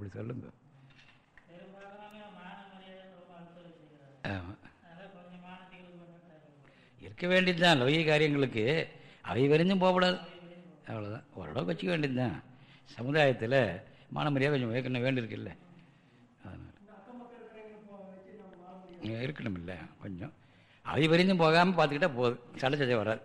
அப்படி சொல்லுங்க. ஆமாம் இருக்க வேண்டியது தான் லௌகிக காரியங்களுக்கு. அவை வரைஞ்சும் போகக்கூடாது. அவ்வளோதான் ஓரளவுக்கு வச்சுக்க வேண்டியது தான் சமுதாயத்தில் மானமரியாக கொஞ்சம் உயர்க்கணும் வேண்டியிருக்குல்ல. அதனால். இருக்கணும் இல்லை கொஞ்சம். அவை வரைந்தும் போகாமல் பார்த்துக்கிட்டா போதும். சண்டை வராது.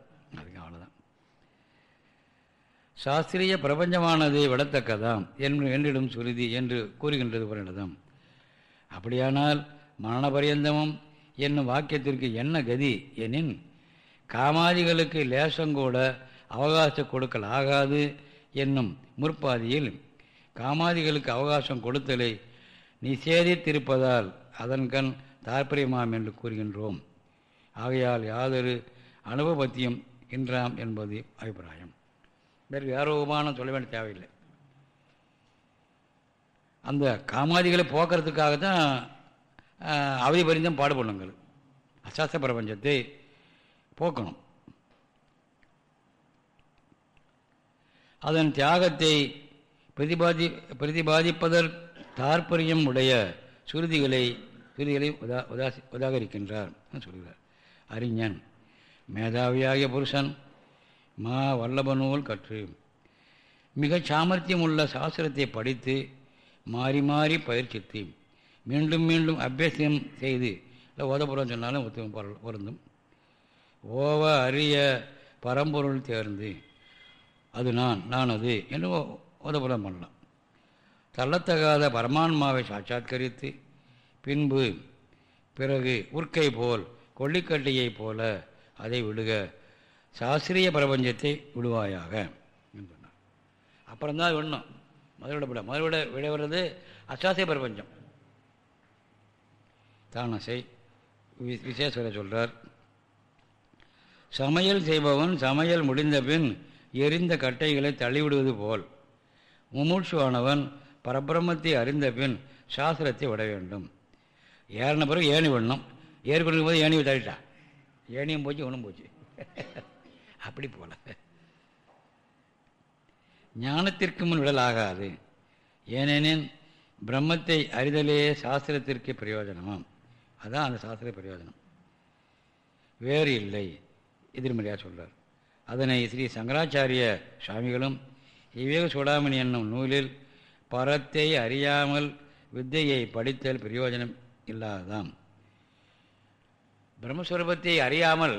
சாஸ்திரிய பிரபஞ்சமானது விடத்தக்கதாம் என்று என்றிடும் சுருதி என்று கூறுகின்றது புரிந்ததாம் அப்படியானால் மரணபரியந்தமும் என்னும் வாக்கியத்திற்கு என்ன கதி எனின் காமாதிகளுக்கு லேசங்கூட அவகாசம் கொடுக்கல் ஆகாது என்னும் முற்பாதியில் காமாதிகளுக்கு அவகாசம் கொடுத்தலை நிஷேதித்திருப்பதால் அதன்கண் தாற்பயமாம் என்று கூறுகின்றோம். ஆகையால் யாதொரு அனுபவத்தியும் இன்றாம் என்பது அபிப்பிராயம். வேறு வேறு உபமானம் சொல்ல வேண்டிய தேவையில்லை. அந்த காமாதிகளை போக்குறதுக்காக தான் அவதி பரிந்தம் பாடுபடுங்கள் அசாஸ்திர பிரபஞ்சத்தை போக்கணும். அதன் தியாகத்தை பிரதிபாதி பிரதிபாதிப்பதற் தாற்பயம் உடைய சுருதிகளை சுருதிகளை உதா உதாசி உதாகரிக்கின்றார். சொல்கிறார். அறிஞன் மேதாவியாகிய புருஷன் மா வல்லபநூல் கற்று. மிகச் சாமர்த்தியம் உள்ள சாஸ்திரத்தை படித்து மாறி மாறி பயிற்சித்து மீண்டும் மீண்டும் அபியாசம் செய்து இல்லை ஓதப்புறம் சொன்னாலும் ஒத்து பொருந்தும். ஓவ அரிய பரம்பொருள் தேர்ந்து அது நான் நான் அது என்று ஓதப்புறம் பண்ணலாம். தள்ளத்தகாத பரமான்மாவை சாட்சாத்கரித்து பின்பு பிறகு உற்கை போல் கொல்லிக்கட்டையைப் போல அதை விடுக சாஸ்திரிய பிரபஞ்சத்தை விடுவாயாக சொன்னார். அப்புறம்தான் அது ஒன்றும் முதல் விட விட விட வர்றது அசாசிய பிரபஞ்சம். தானசை விசேஸ்வர சொல்கிறார் சமையல் செய்பவன் சமையல் முடிந்த பின் எரிந்த கட்டைகளை தள்ளிவிடுவது போல். முமூட்சுவானவன் பரபிரமத்தை அறிந்த பின் சாஸ்திரத்தை விட வேண்டும். ஏறின பிறகு ஏணி விடணும். ஏறி கொடுக்கும் போது ஏணியை தள்ளிட்டா. ஏணியும் போச்சு ஒன்றும் போச்சு. அப்படி போல. ஞானத்திற்கு முன் விடல் ஆகாது ஏனெனில் பிரம்மத்தை அறிதலே சாஸ்திரத்திற்கு பிரயோஜனமாம். அதுதான் அந்த சாஸ்திர பிரயோஜனம். வேறு இல்லை எதிர்மறையாக சொல்கிறார் அதனை ஸ்ரீ சங்கராச்சாரிய சுவாமிகளும் விவேக சூடாமணி என்னும் நூலில் பரத்தை அறியாமல் வித்தையை படித்தல் பிரயோஜனம் இல்லாததாம் பிரம்மஸ்வரூபத்தை அறியாமல்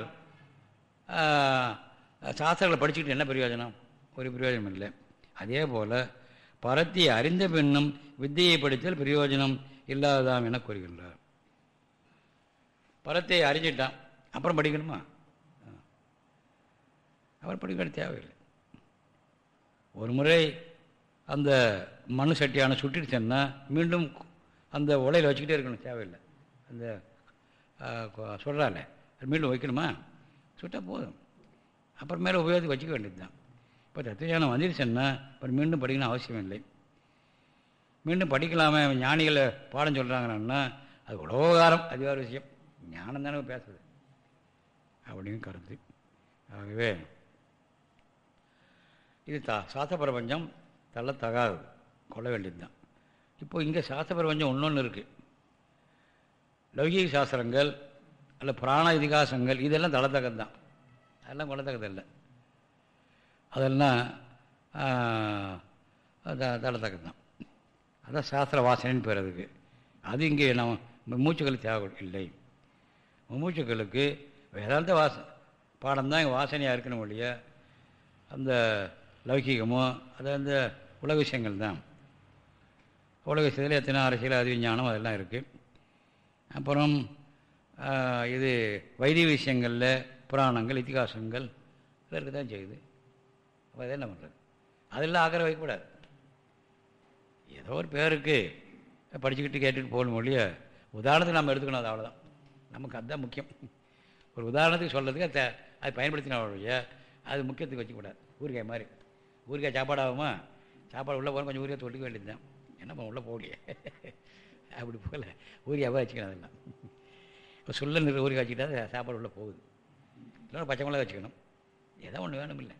சாஸ்திரங்களை படிச்சுக்கிட்டு என்ன பிரயோஜனம்? ஒரு பிரயோஜனம் இல்லை. அதே போல் பரத்தை அறிந்த பெண்ணும் வித்தையை படித்தல் பிரயோஜனம் இல்லாததாம் என கூறுகின்றார். பரத்தை அறிஞ்சிட்டான் அப்புறம் படிக்கணுமா? அப்புறம் படிக்க தேவையில்லை. ஒரு முறை அந்த மண் சட்டியான சுட்டிடுச்சேன்னா மீண்டும் அந்த உலையில் வச்சுக்கிட்டே இருக்கணும் தேவையில்லை. அந்த சொல்கிறால மீண்டும் வைக்கணுமா? சுட்டால் போதும். அப்புறம் மேலே உபயோகத்துக்கு வச்சுக்க வேண்டியது தான் இப்போ தத்துவஞானம் வந்துருச்சுன்னா அப்புறம் மீண்டும் படிக்கணும் அவசியம் இல்லை. மீண்டும் படிக்கலாமே ஞானிகளை பாடம் சொல்கிறாங்கன்னா அது உலோகாரம் அது வேறு விஷயம். ஞானம் தானே பேசுறது. அப்படின்னு கருத்து. ஆகவே இது தா சாஸ்திர பிரபஞ்சம் தள்ளத்தகாது கொள்ள வேண்டியது தான் இப்போ இங்கே சாஸ்திர பிரபஞ்சம் ஒன்று இருக்குது லௌகிக சாஸ்திரங்கள் அல்ல புராண இதிகாசங்கள் இதெல்லாம் தளத்தக்கது தான் அதெல்லாம் கொள்ளத்தக்கதில்லை அதெல்லாம் தளத்தக்கது தான் அதான் சாஸ்திர வாசனைன்னு பேர் அதுக்கு. அது இங்கே நம்ம மூச்சுக்கள் தேவை இல்லை. மூச்சுக்களுக்கு வேதாந்த வாச பாடம் தான் வாசனையாக இருக்கணும் இல்லையா அந்த லௌகிகமோ அது அந்த உலக விஷயங்கள் தான். உலக விஷயத்தில் எத்தனை அரசியல் அது விஞ்ஞானம் அதெல்லாம் இருக்குது அப்புறம் இது வைத்திய விஷயங்களில் புராணங்கள் இத்திகாசங்கள் இதற்கு தான் செய்யுது அப்போ அதை என்ன பண்ணுறது அதெல்லாம் ஆக்கிர வைக்கக்கூடாது ஏதோ ஒரு பேருக்கு படிச்சுக்கிட்டு கேட்டுட்டு போகணும் ஒழிய உதாரணத்துக்கு நம்ம எடுத்துக்கணும் அது அவ்வளோதான் நமக்கு அதுதான் முக்கியம். ஒரு உதாரணத்துக்கு சொல்கிறதுக்கு அதை அது பயன்படுத்தின அது முக்கியத்துக்கு வச்சுக்கூடாது. ஊறுகாய் மாதிரி. ஊறுகாய் சாப்பாடு ஆகுமா? சாப்பாடு உள்ளே போகணும் கொஞ்சம் ஊறுகாய் தொட்டுக்க வேண்டியது தான். என்ன பண்ண உள்ளே போகலையே. அப்படி போகல. ஊறுகாய் வச்சுக்கணும் அதெல்லாம். இப்போ சொல்ல நிற ஊறுகாய் வச்சுக்கிட்டா சாப்பாடு உள்ளே போகுது. இல்லைன்னா பச்சை மிளகா வச்சுக்கணும். ஏதோ ஒன்று வேணும் இல்லை.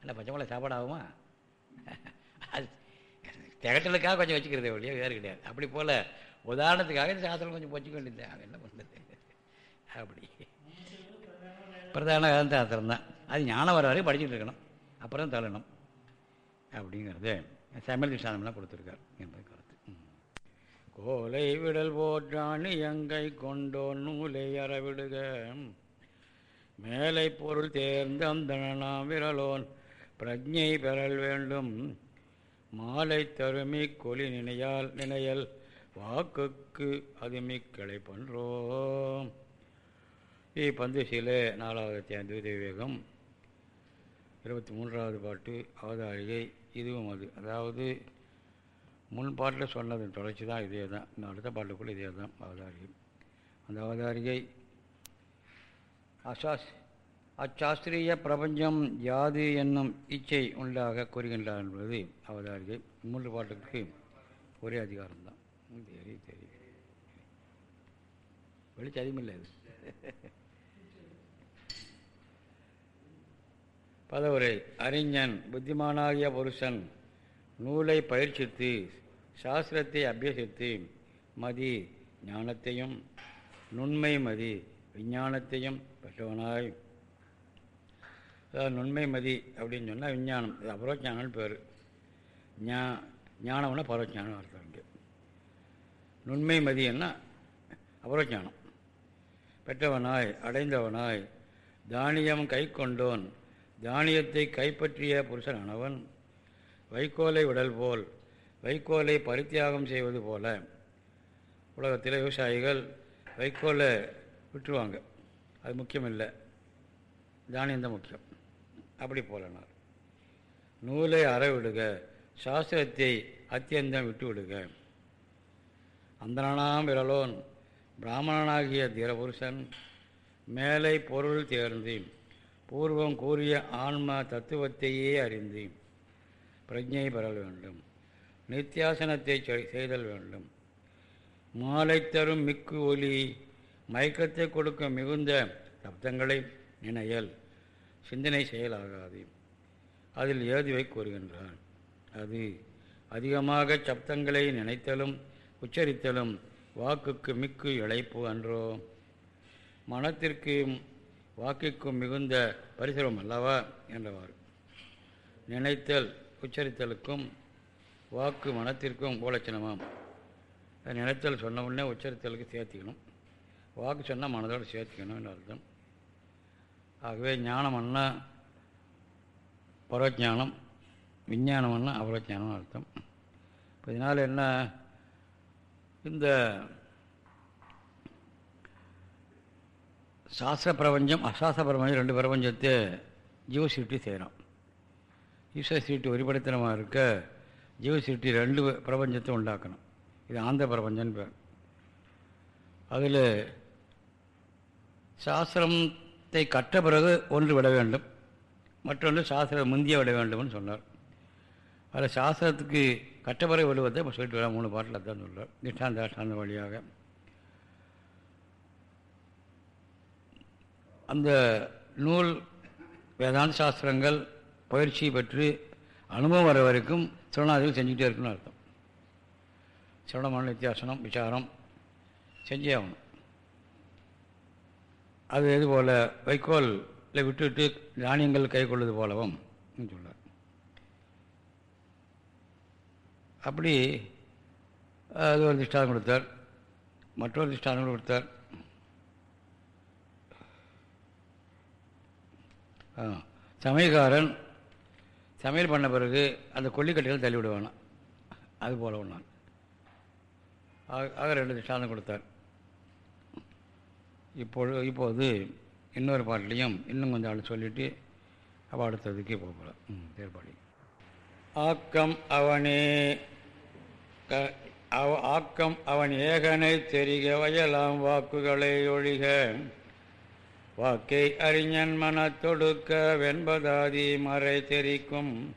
இல்லை பச்சை மிளகா சாப்பாடு ஆகுமா? அது திகட்டலுக்காக கொஞ்சம் வச்சுக்கிறதே வழியா வேறு கிடையாது. அப்படி போல் உதாரணத்துக்காக இந்த சாஸ்திரம் கொஞ்சம் வச்சுக்க வேண்டியது. அவன் என்ன பண்ணுறது அப்படி. பிரதான வேதாந்த சாஸ்திரம் தான். அது ஞானம் வர வரையும் படிச்சுட்டு இருக்கணும். அப்புறம் தள்ளணும். அப்படிங்கிறது சமையல் திஷ்டாந்தம்லாம் கொடுத்துருக்கார் என்பது கருத்து. ம். கோலை விடல் போற்றானி எங்கை கொண்டோன் நூலை அறவிடுக. மேலை பொருள் தேர்ந்த அந்தனாம் விரலோன் பிரஜை பெறல் வேண்டும். மாலை தருமி கொலி நினையால் நினையல் வாக்குக்கு அது மிக்களை பன்றோம் இப்பந்துசிலே நாலாவது தேர்ந்து விவேகம் இருபத்தி மூன்றாவது பாட்டு அவதாரிகை. இதுவும் அது. அதாவது முன் பாட்டில் சொன்னது தொடர்ச்சி தான் இதே தான் இந்த அடுத்த பாட்டுக்குள்ளே இதே தான் அவதாரிகை. அந்த அவதாரிகை அசாஸ் அச்சாஸ்திரிய பிரபஞ்சம் யாது என்னும் இச்சை உண்டாக கூறுகின்றார் என்பது அவதாரிகை. மூன்று பாட்டுக்கு ஒரே அதிகாரம்தான் தெரியும் தெரியும் வெளிச்சம் அதிகமில்லை அது பதவுரை. அறிஞன் புத்திமானாகிய புருஷன் நூலை பயிற்சித்து சாஸ்திரத்தை அபியசித்து மதி ஞானத்தையும் நுண்மை மதி விஞ்ஞானத்தையும் பெற்றவனாய் அதாவது நுண்மை மதி அப்படின்னு சொன்னால் விஞ்ஞானம் இது அபரோஜானம்னு பேர். ஞா ஞானம்னா பரோஜானம் அர்த்தம் இங்கே. நுண்மை மதியன்னா அபரோஜானம் பெற்றவனாய் அடைந்தவனாய் தானியம் கை கொண்டோன் தானியத்தை கைப்பற்றிய புருஷனானவன் வைக்கோலை விடல் போல் வைக்கோலை பரித்தியாகம் செய்வது போல உலகத்தில் விவசாயிகள் வைக்கோலை விட்டுருவாங்க அது முக்கியம் இல்லை தானியம்தான் முக்கியம். அப்படி போலனார். நூலை அறவிடுக சாஸ்திரத்தை அத்தியந்தம் விட்டு விடுக அந்தனாம் விரலோன் பிராமணனாகிய தீரபுருஷன் மேலை பொருள் தேர்ந்து பூர்வம் கூறிய ஆன்ம தத்துவத்தையே அறிந்து பிரஜை பெறல் வேண்டும். நித்தியாசனத்தை செய்தல் வேண்டும். மாலை தரும் மிக்கு ஒலி மயக்கத்தை கொடுக்கும் மிகுந்த சப்தங்களை நினையல் சிந்தனை செயலாகாது. அதில் ஏதுவை கூறுகின்றான். அது அதிகமாக சப்தங்களை நினைத்தலும் உச்சரித்தலும் வாக்குக்கு மிக்கு இழைப்பு அன்றோ? மனத்திற்கு வாக்கிற்கும் மிகுந்த பரிசுரம் அல்லவா? என்றவாறு. நினைத்தல் உச்சரித்தலுக்கும் வாக்கு மனத்திற்கும் போலட்சணமாம் நினைத்தல் சொன்ன உடனே உச்சரித்தலுக்கு சேர்த்திக்கணும். வாக்கு சொன்னால் மனதோடு சேர்த்துக்கணும்னு அர்த்தம். ஆகவே ஞானம்னா பரவஜானம் விஞ்ஞானம்னா அபரஜானம் அர்த்தம். இப்போ இதனால் என்ன? இந்த சாஸ்திர பிரபஞ்சம் அசாஸ்திர பிரபஞ்சம் ரெண்டு பிரபஞ்சத்தை ஜீவ சிருஷ்டி செய்கிறோம் ஈஸ்வர சிருஷ்டி ஒருபடுத்தனமாக இருக்க ஜீவ சிருஷ்டி ரெண்டு பிரபஞ்சத்தை உண்டாக்கணும். இது ஆந்திர பிரபஞ்சம்னு பேர். அதில் சாஸ்திரத்தை கற்ற பிறகு ஒன்று விட வேண்டும். மற்றொன்று சாஸ்திரம் முந்திய விட வேண்டும்னு சொன்னார். அதில் சாஸ்திரத்துக்கு கற்ற பிறகு விடுவதை இப்போ சொல்லிட்டு வரேன் மூணு பாட்டில் தான் சொல்கிறார் திஷ்டாந்தாஷ்டாந்த வழியாக. அந்த நூல் வேதாந்த சாஸ்திரங்கள் பயிற்சி பெற்று அனுபவம் வர வரைக்கும் சிவநாதிகள் செஞ்சுக்கிட்டே இருக்குன்னு அர்த்தம். சிவனமான வித்தியாசனம் விசாரம் செஞ்சே ஆகணும். அது இது போல்? வைக்கோலில் விட்டுவிட்டு தானியங்கள் கை கொள்வது போலவும் சொல்கிறார் அப்படி அது ஒரு திஷ்டாந்தம் கொடுத்தார். மற்றொரு திஷ்டாந்தம் கொடுத்தார். சமையல்காரன் சமையல் பண்ண பிறகு அந்த கொல்லிக்கட்டைகள் தள்ளி விடுவானான் அது போல ஒன்றான் ஆக ஆக ரெண்டு திஷ்டாந்தம் கொடுத்தார். இப்பொழுது இப்போது இன்னொரு பாட்டிலையும் இன்னும் கொஞ்சம் ஆள் சொல்லிவிட்டு அப்போ அடுத்ததுக்கு போகலாம் ஏற்பாடு ஆக்கம் அவனே க- அவ ஆக்கம் அவன் ஏகனை தெரிக வயலாம் வாக்குகளை ஒழிக. வாக்கை அறிஞன் மனத்தொடுக்க வெண்பதாதி மறை தெரிக்கும்.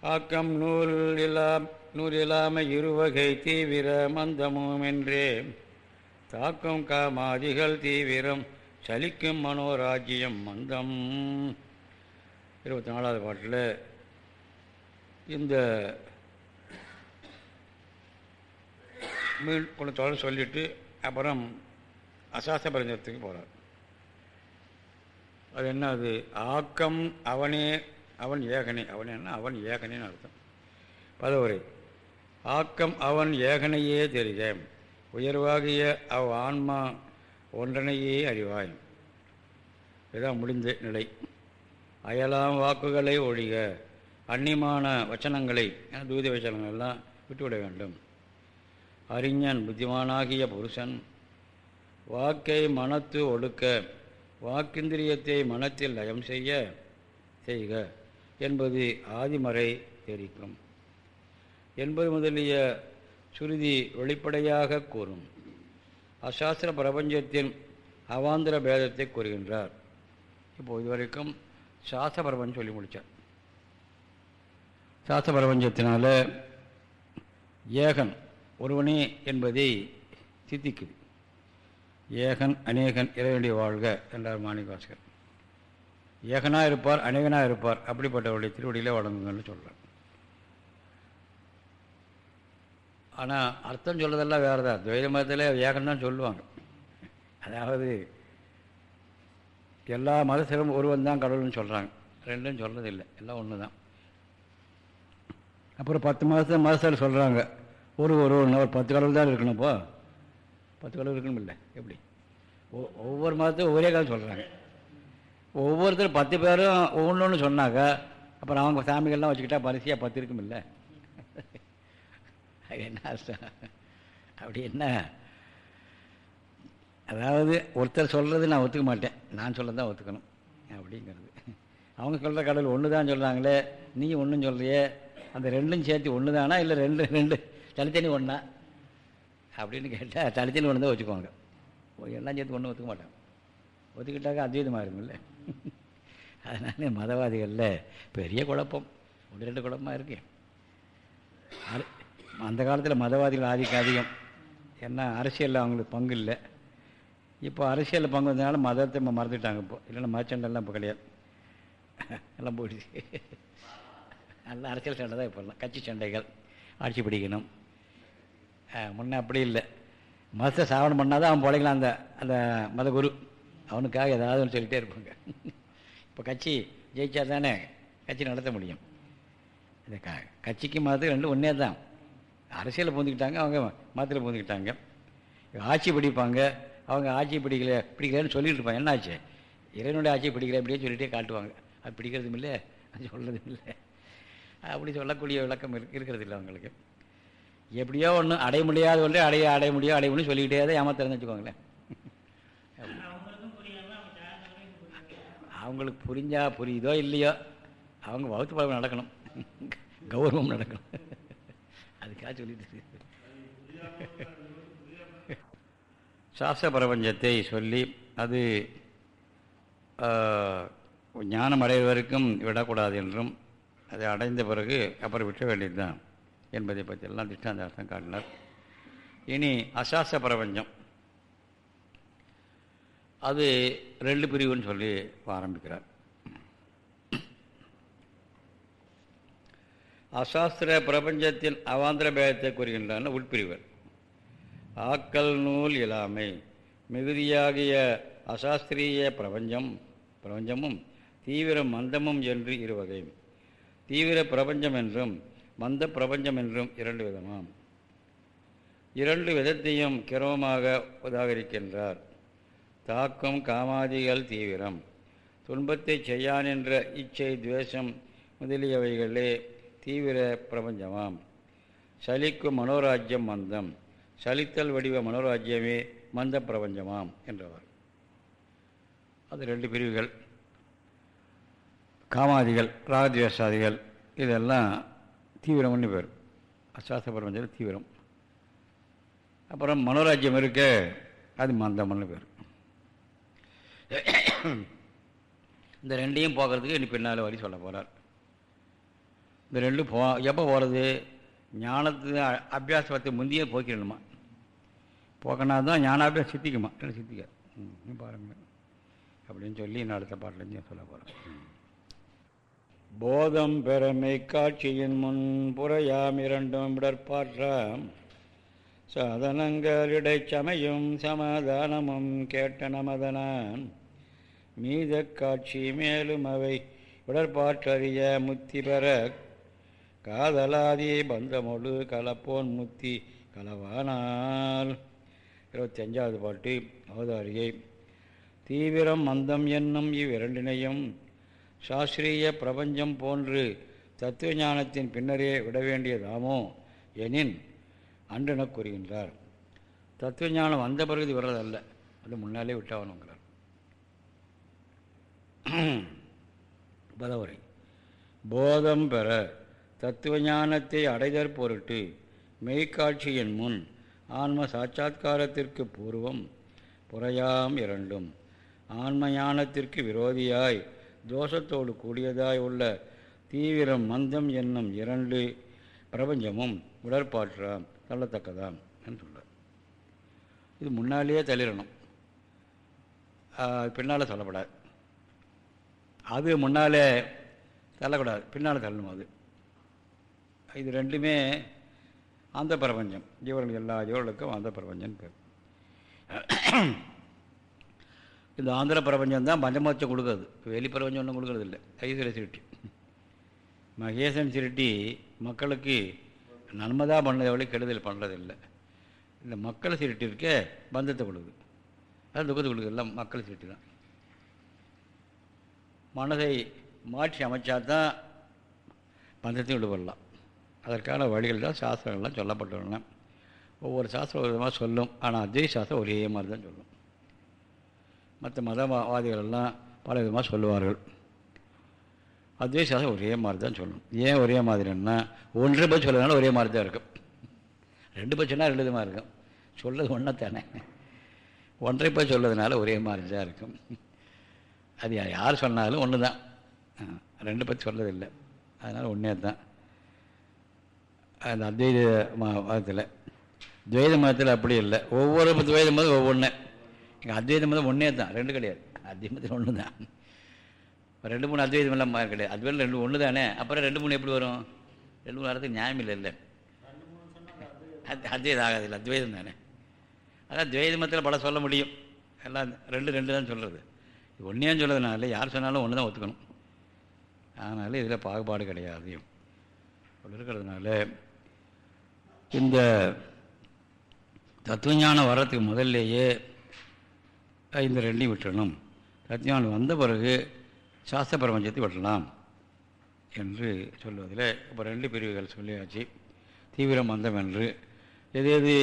ஆக்கம் நூல் இல்லா நூல் இருவகை தீவிர மந்தமும் என்றே தாக்கம் காமாதிகள் தீவிரம் சலிக்கும் மனோராஜ்யம் மந்தம். இருபத்தி நாலாவது பாட்டில் இந்த மீன் கொஞ்சம் தொடர் சொல்லிவிட்டு அப்புறம் அசாச பிரஞ்சத்துக்கு போகிறார் அது என்ன அது ஆக்கம் அவனே அவன் ஏகனே அவனேன்னா அவன் ஏகனேன்னு அர்த்தம். பதவுரை ஆக்கம் அவன் ஏகனையே தெரியும் உயர்வாகிய அவ் ஆன்மா ஒன்றனையே அறிவாய். இதுதான் முடிந்த நிலை. அயலாம் வாக்குகளை ஒழிக. அந்நியமான வச்சனங்களை தூத வச்சனங்கள்லாம் விட்டுவிட வேண்டும். அறிஞன் புத்திமானாகிய புருஷன் வாக்கை மனத்து ஒடுக்க வாக்கிந்திரியத்தை மனத்தில் லயம் செய்ய செய்க என்பது ஆதிமறை தெரிக்கும். என்பது முதலிய சுருதி வெளிப்படையாக கூறும். அசாஸ்திர பிரபஞ்சத்தின் அவாந்திர பேதத்தை கூறுகின்றார். இப்போ இதுவரைக்கும் சாஸ்திர பிரபஞ்சம் சொல்லி முடித்தார் சாஸ்திர பிரபஞ்சத்தினால ஏகன் ஒருவனே என்பதை சித்திக்குது. ஏகன் அநேகன் இறைவனுடைய வாழ்க என்றார் மாணிகாஸ்கர் ஏகனாக இருப்பார் அநேகனாக இருப்பார் அப்படிப்பட்டவருடைய திருவடியிலே வழங்குங்கன்னு சொல்கிறார் ஆனால் அர்த்தம் சொல்கிறதெல்லாம் வேறு தான் துவைத மதத்தில் ஏகன் தான் சொல்லுவாங்க. அதாவது எல்லா மதத்திலும் ஒருவன் தான் கடவுள்னு சொல்கிறாங்க ரெண்டும் சொல்கிறதில்லை எல்லாம் ஒன்று தான் அப்புறம் பத்து மாதத்து மதத்தில் சொல்கிறாங்க ஒரு ஒரு ஒரு பத்து கடவுள் தான் இருக்கணும்ப்போ பத்து கடவுள் இருக்கணும் இல்லை. எப்படி? ஒவ்வொரு மாதத்தையும் ஒரே காலம் சொல்கிறாங்க ஒவ்வொருத்தரும் பத்து பேரும் ஒவ்வொன்று சொன்னாக்கா அப்புறம் அவங்க சாமிகள்லாம் வச்சுக்கிட்டா பரிசையாக பத்து இருக்கும் இல்லை? என்ன அர்த்தம்? அப்படி என்ன? அதாவது ஒருத்தர் சொல்கிறது நான் ஒத்துக்க மாட்டேன். நான் சொல்ல தான் ஒத்துக்கணும். அப்படிங்கிறது. அவங்க சொல்கிற கடவுள் ஒன்று தான் சொல்கிறாங்களே நீ ஒன்றும் சொல்கிறியே அந்த ரெண்டும் சேர்த்து ஒன்று தானா இல்லை ரெண்டு ரெண்டு தனித்தனி ஒன்றா அப்படின்னு கேட்டால் தனித்தனி ஒன்று தான் வச்சுக்கோங்க எல்லாம் சேர்த்து ஒன்றும் ஒத்துக்க மாட்டாங்க. ஒத்துக்கிட்டாக்க அத்வைதமாக இருக்கும்ல. அதனால மதவாதிகளில் பெரிய குழப்பம். ஒன்று ரெண்டு குழப்பமாக இருக்கு. அந்த காலத்தில் மதவாதிகள் ஆதிக்கம் அதிகம். ஏன்னா அரசியலில் அவங்களுக்கு பங்கு இல்லை. இப்போ அரசியலில் பங்கு வந்ததுனால மதத்தை மறந்துட்டாங்க இப்போ. இல்லைன்னா மதச்சண்டெல்லாம் இப்போ கிடையாது. எல்லாம் போயிடுச்சு. நல்ல அரசியல் சண்டை தான் இப்போல்லாம். கட்சி சண்டைகள் ஆட்சி பிடிக்கணும். முன்னே அப்படி இல்லை. மதத்தை சாவணம் பண்ணால் தான் அவன் பிழைக்கலாம் அந்த அந்த மதகுரு. அவனுக்காக ஏதாவது ஒன்று சொல்லிகிட்டே இருப்பாங்க. இப்போ கட்சி ஜெயிச்சா தானே கட்சி நடத்த முடியும். இந்த க கட்சிக்கு மதத்துக்கு ரெண்டும் ஒன்றே தான். அரசியலில் பூந்துக்கிட்டாங்க அவங்க மதத்தில் பூந்துக்கிட்டாங்க ஆட்சி பிடிப்பாங்க அவங்க ஆட்சி பிடிக்கல பிடிக்கலன்னு சொல்லிட்டு இருப்பாங்க. என்னாச்சு? இறைவனுடைய ஆட்சி பிடிக்கல அப்படியே சொல்லிகிட்டே காட்டுவாங்க. அது பிடிக்கிறதும் இல்லை அது சொல்கிறதும் இல்லை. அப்படி சொல்லக்கூடிய விளக்கம் இருக்கிறது இல்லை அவங்களுக்கு. எப்படியோ ஒன்று அடைய முடியாத ஒன்றே அடைய அடைய முடியும் அடைய முடியும் சொல்லிக்கிட்டே தான் ஏமாத்திறந்து வச்சுக்கோங்களேன். அவங்களுக்கு புரிஞ்சா புரியுதோ இல்லையோ அவங்க வகுத்து பழக்கம் நடக்கணும். கௌரவம் நடக்கணும். அதுக்காக சொல்லிட்டு. சாஸ்திர பிரபஞ்சத்தை சொல்லி அது ஞானம் அடைவதற்கும் விடக்கூடாது என்றும் அதை அடைந்த பிறகு அப்புறம் விட்ட வேண்டியது தான் என்பதை பற்றியெல்லாம் திஷ்டாந்தார்த்தம் காட்டினார். இனி அசாஸ்திர பிரபஞ்சம் அது ரெண்டு பிரிவுன்னு சொல்லி ஆரம்பிக்கிறார். அசாஸ்திர பிரபஞ்சத்தின் அவாந்திர பேதத்தை கூறுகின்றன உட்பிரிவர் ஆக்கல் நூல் இல்லாமை மிகுதியாகிய அசாஸ்திரிய பிரபஞ்சம் பிரபஞ்சமும் தீவிர மந்தமும் என்று இருவகை. தீவிர பிரபஞ்சம் என்றும் மந்த பிரபஞ்சம் என்றும் இரண்டு விதமாம். இரண்டு விதத்தையும் கிரமமாக உதாகரிக்கின்றார். தாக்கம் காமாதிகள் தீவிரம். துன்பத்தை செய்யான் என்ற இச்சை துவேஷம் முதலியவைகளே தீவிர பிரபஞ்சமாம். சலிக்கும் மனோராஜ்யம் மந்தம். சலித்தல் வடிவ மனோராஜ்யமே மந்த பிரபஞ்சமாம் என்றவர். அது ரெண்டு பிரிவுகள். காமாதிகள் ராகத்வேஷாதிகள் இதெல்லாம் தீவிரம்னு பேர். அசாஸ்திர பிரபஞ்சத்தில் தீவிரம். அப்புறம் மனோராஜ்யம் இருக்க அது மந்தம்னு பேர். இந்த ரெண்டையும் போகிறதுக்கு இன்னும் பின்னால் வரி சொல்ல போகிறார் இந்த ரெண்டும் போ எப்போ போகிறது ஞானத்து அபியாசத்தை முந்தையே போக்கிடணுமா? போக்கினா தான் ஞானாபியாசம் சித்திக்குமா? இல்லை சித்திக்க. ம் பாருங்கள் அப்படின்னு சொல்லி நான் அடுத்த பாட்டிலேருந்து சொல்ல போகிறேன் போதம் பெருமை காட்சியின் முன் புறையாம் இரண்டும் விடற்பாற்றாம் சாதனங்களிடை சமையும் சமாதானமும் கேட்ட நமதனான் மீத காட்சி மேலும் அவை உடற்பாற்றறிய முத்தி பெற காதலாதி பந்தமொழு கலப்போன் முத்தி கலவானால் இருபத்தி அஞ்சாவது பாட்டு அவதாரியை தீவிரம் மந்தம் என்னும் இவ்விரண்டினையும் சாஸ்திரிய பிரபஞ்சம் போன்று தத்துவ ஞானத்தின் பின்னரே விட வேண்டியதாமோ எனின் அன்றென கூறுகின்றார். தத்துவ ஞானம் வந்த பிறகு இது வர்றதல்ல அது முன்னாலே விட்டாகணுங்கிறார். பதவுரை போதம் பெற தத்துவ ஞானத்தை அடைதற் பொருட்டு மெய்க்காட்சியின் முன் ஆன்ம சாட்சா்காரத்திற்கு பூர்வம் புறையாம் இரண்டும். ஆன்ம ஞானத்திற்கு விரோதியாய் தோஷத்தோடு கூடியதாய் உள்ள தீவிரம் மந்தம் என்னும் இரண்டு பிரபஞ்சமும் உடற்பாற்றாம் தள்ளத்தக்கதாம் என்று சொல்கிறார் இது முன்னாலேயே தள்ளிடணும். பின்னால் சொல்லப்படாது அது முன்னாலே தள்ளக்கூடாது. பின்னால் தள்ளணும் அது. இது ரெண்டுமே அந்த பிரபஞ்சம். ஜீவர்கள் எல்லா ஜீவர்களுக்கும் அந்த பிரபஞ்சம் பேர். இந்த ஆந்திர பிரபஞ்சம் தான் பஞ்சமோச்சம் கொடுக்குறது. வெளி பிரபஞ்சம் ஒன்றும் கொடுக்கறது இல்லை. ஐஸ்வர்ய சிருட்டி மகேசன் சிருட்டி மக்களுக்கு நன்மைதாக பண்ணதை வழி கெடுதல் பண்ணுறதில்லை இந்த மக்கள் சிருட்டி இருக்க பந்தத்தை கொடுக்குது. அது துக்கத்தை கொடுக்குது. எல்லாம் மக்கள் சிருட்டி தான். மனதை மாற்றி அமைச்சா தான் பந்தத்தையும் விடுபடலாம். அதற்கான வழிகள் தான் சாஸ்திரங்கள்லாம் சொல்லப்பட்டுள்ளன. ஒவ்வொரு சாஸ்திரம் ஒரு விதமாக சொல்லும். ஆனால் அதே சாஸ்திரம் ஒரே மாதிரி தான் சொல்லும். மற்ற மதவாதிகளெல்லாம் பல விதமாக சொல்லுவார்கள். அத்வை சாஸ்திரம் ஒரே மாதிரி தான் சொல்லணும் ஏன் ஒரே மாதிரின்னா ஒன்றை பற்றி சொல்லதுனால ஒரே மாதிரி தான் இருக்கும். ரெண்டு பட்சம்னா ரெண்டு விதமாக இருக்கும். சொல்கிறது ஒன்றா தானே ஒன்றை போய் சொல்வதனால ஒரே மாதிரி தான் இருக்கும். அது யார் சொன்னாலும் ஒன்று தான் ரெண்டு பற்றி சொல்றதில்லை. அதனால் ஒன்றே தான். அந்த அத்வைத மதத்தில் துவைத மதத்தில் அப்படி இல்லை. ஒவ்வொரு துவைத மதம் ஒவ்வொன்று எங்கள் அத்வைத மதம் ஒன்றே தான் ரெண்டு கிடையாது. அத்வைதத்தில் ஒன்று தான். ரெண்டு மூணு அத்வைதம் எல்லாம் கிடையாது. அத்வைதம் ரெண்டு ஒன்று தானே? அப்புறம் ரெண்டு மூணு எப்படி வரும்? ரெண்டு மூணு வரதுக்கு நியாயம் இல்லை இல்லை. அத்வைதம் ஆகாது இல்லை அத்வைதம் தானே? அதான் துவைத மதத்தில் பல சொல்ல முடியும். எல்லாம் ரெண்டு ரெண்டு தான் சொல்கிறது ஒன்றேன்னு சொல்கிறதுனால யார் சொன்னாலும் ஒன்று தான் ஒத்துக்கணும். அதனால் இதில் பாகுபாடு கிடையாது. இருக்கிறதுனால இந்த தத்துவஞானம் வர்றதுக்கு முதல்லையே இந்த ரெண்டையும் விட்டணும் தத்துவஞானம் வந்த பிறகு சாஸ்திர பிரபஞ்சத்தை விட்டலாம் என்று சொல்வதில் இப்போ ரெண்டு பிரிவுகள் சொல்லியாச்சு. தீவிரம் மந்தம் என்று. எது எது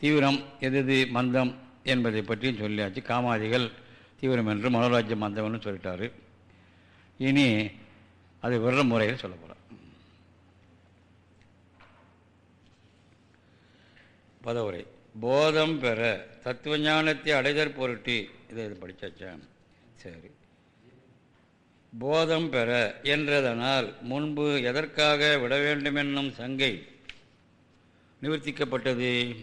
தீவிரம் எது எது மந்தம் என்பதை பற்றியும் சொல்லியாச்சு. காமாதிகள் தீவிரம் என்று மனோராஜ்யம் மந்தம்னு சொல்லிட்டாரு. இனி அது விடுற முறையில் சொல்ல போகிறார் பதவுரை. போதம் பெற தத்துவ ஞானத்தை அடைதற் பொருட்டு. இதை இது படித்தாச்சா சரி. போதம் பெற என்றதனால் முன்பு எதற்காக விட வேண்டுமென்னும் சங்கை நிவர்த்திக்கப்பட்டது?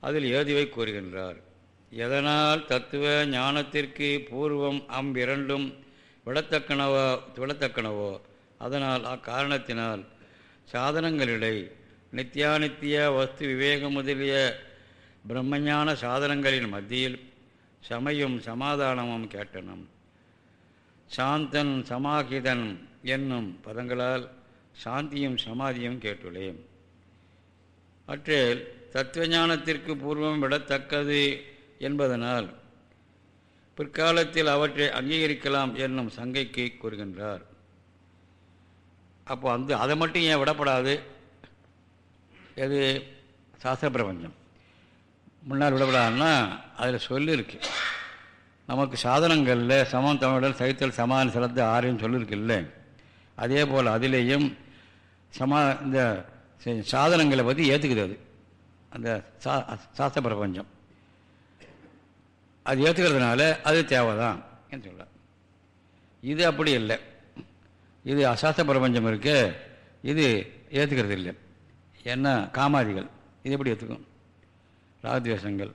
அதில் ஏதுவை கூறுகின்றார். எதனால் தத்துவ ஞானத்திற்கு பூர்வம் அம்பிரண்டும் விடத்தக்கனவோ விடத்தக்கனவோ? அதனால் அக்காரணத்தினால் சாதனங்களிடை நித்தியானித்திய வஸ்து விவேகம் முதலிய பிரம்மஞான சாதனங்களின் மத்தியில் சமயம் சமாதானமும் கேட்டனும். சாந்தன் சமாகிதன் என்னும் பதங்களால் சாந்தியும் சமாதியும் கேட்டுள்ளேன். அற்றில் தத்துவஞானத்திற்கு பூர்வம் விடத்தக்கது என்பதனால் பிற்காலத்தில் அவற்றை அங்கீகரிக்கலாம் என்னும் சங்கைக்கு கூறுகின்றார். அப்போ அந்த அதை மட்டும் ஏன் விடப்படாது? எது? சாஸ்திர பிரபஞ்சம் முன்னால் விடப்படாதுன்னா அதில் சொல்லியிருக்கு நமக்கு சாதனங்களில் சமம் தமிழல் சைத்தல் சமான சிலத்து ஆறுன்னு சொல்லியிருக்குல்ல அதே போல் அதிலேயும் சமா இந்த சாதனங்களை பற்றி ஏற்றுக்குது அது. அந்த சா சாஸ்திர பிரபஞ்சம் அது ஏற்றுக்கிறதுனால அது தேவைதான் என்று சொல்ல இது அப்படி இல்லை. இது அசாஸ்திர பிரபஞ்சம் இருக்கு. இது ஏற்றுக்கிறது இல்லை என்ன காமாதிகள். இது எப்படி எடுத்துக்கும்? ராகத்வேஷங்கள்.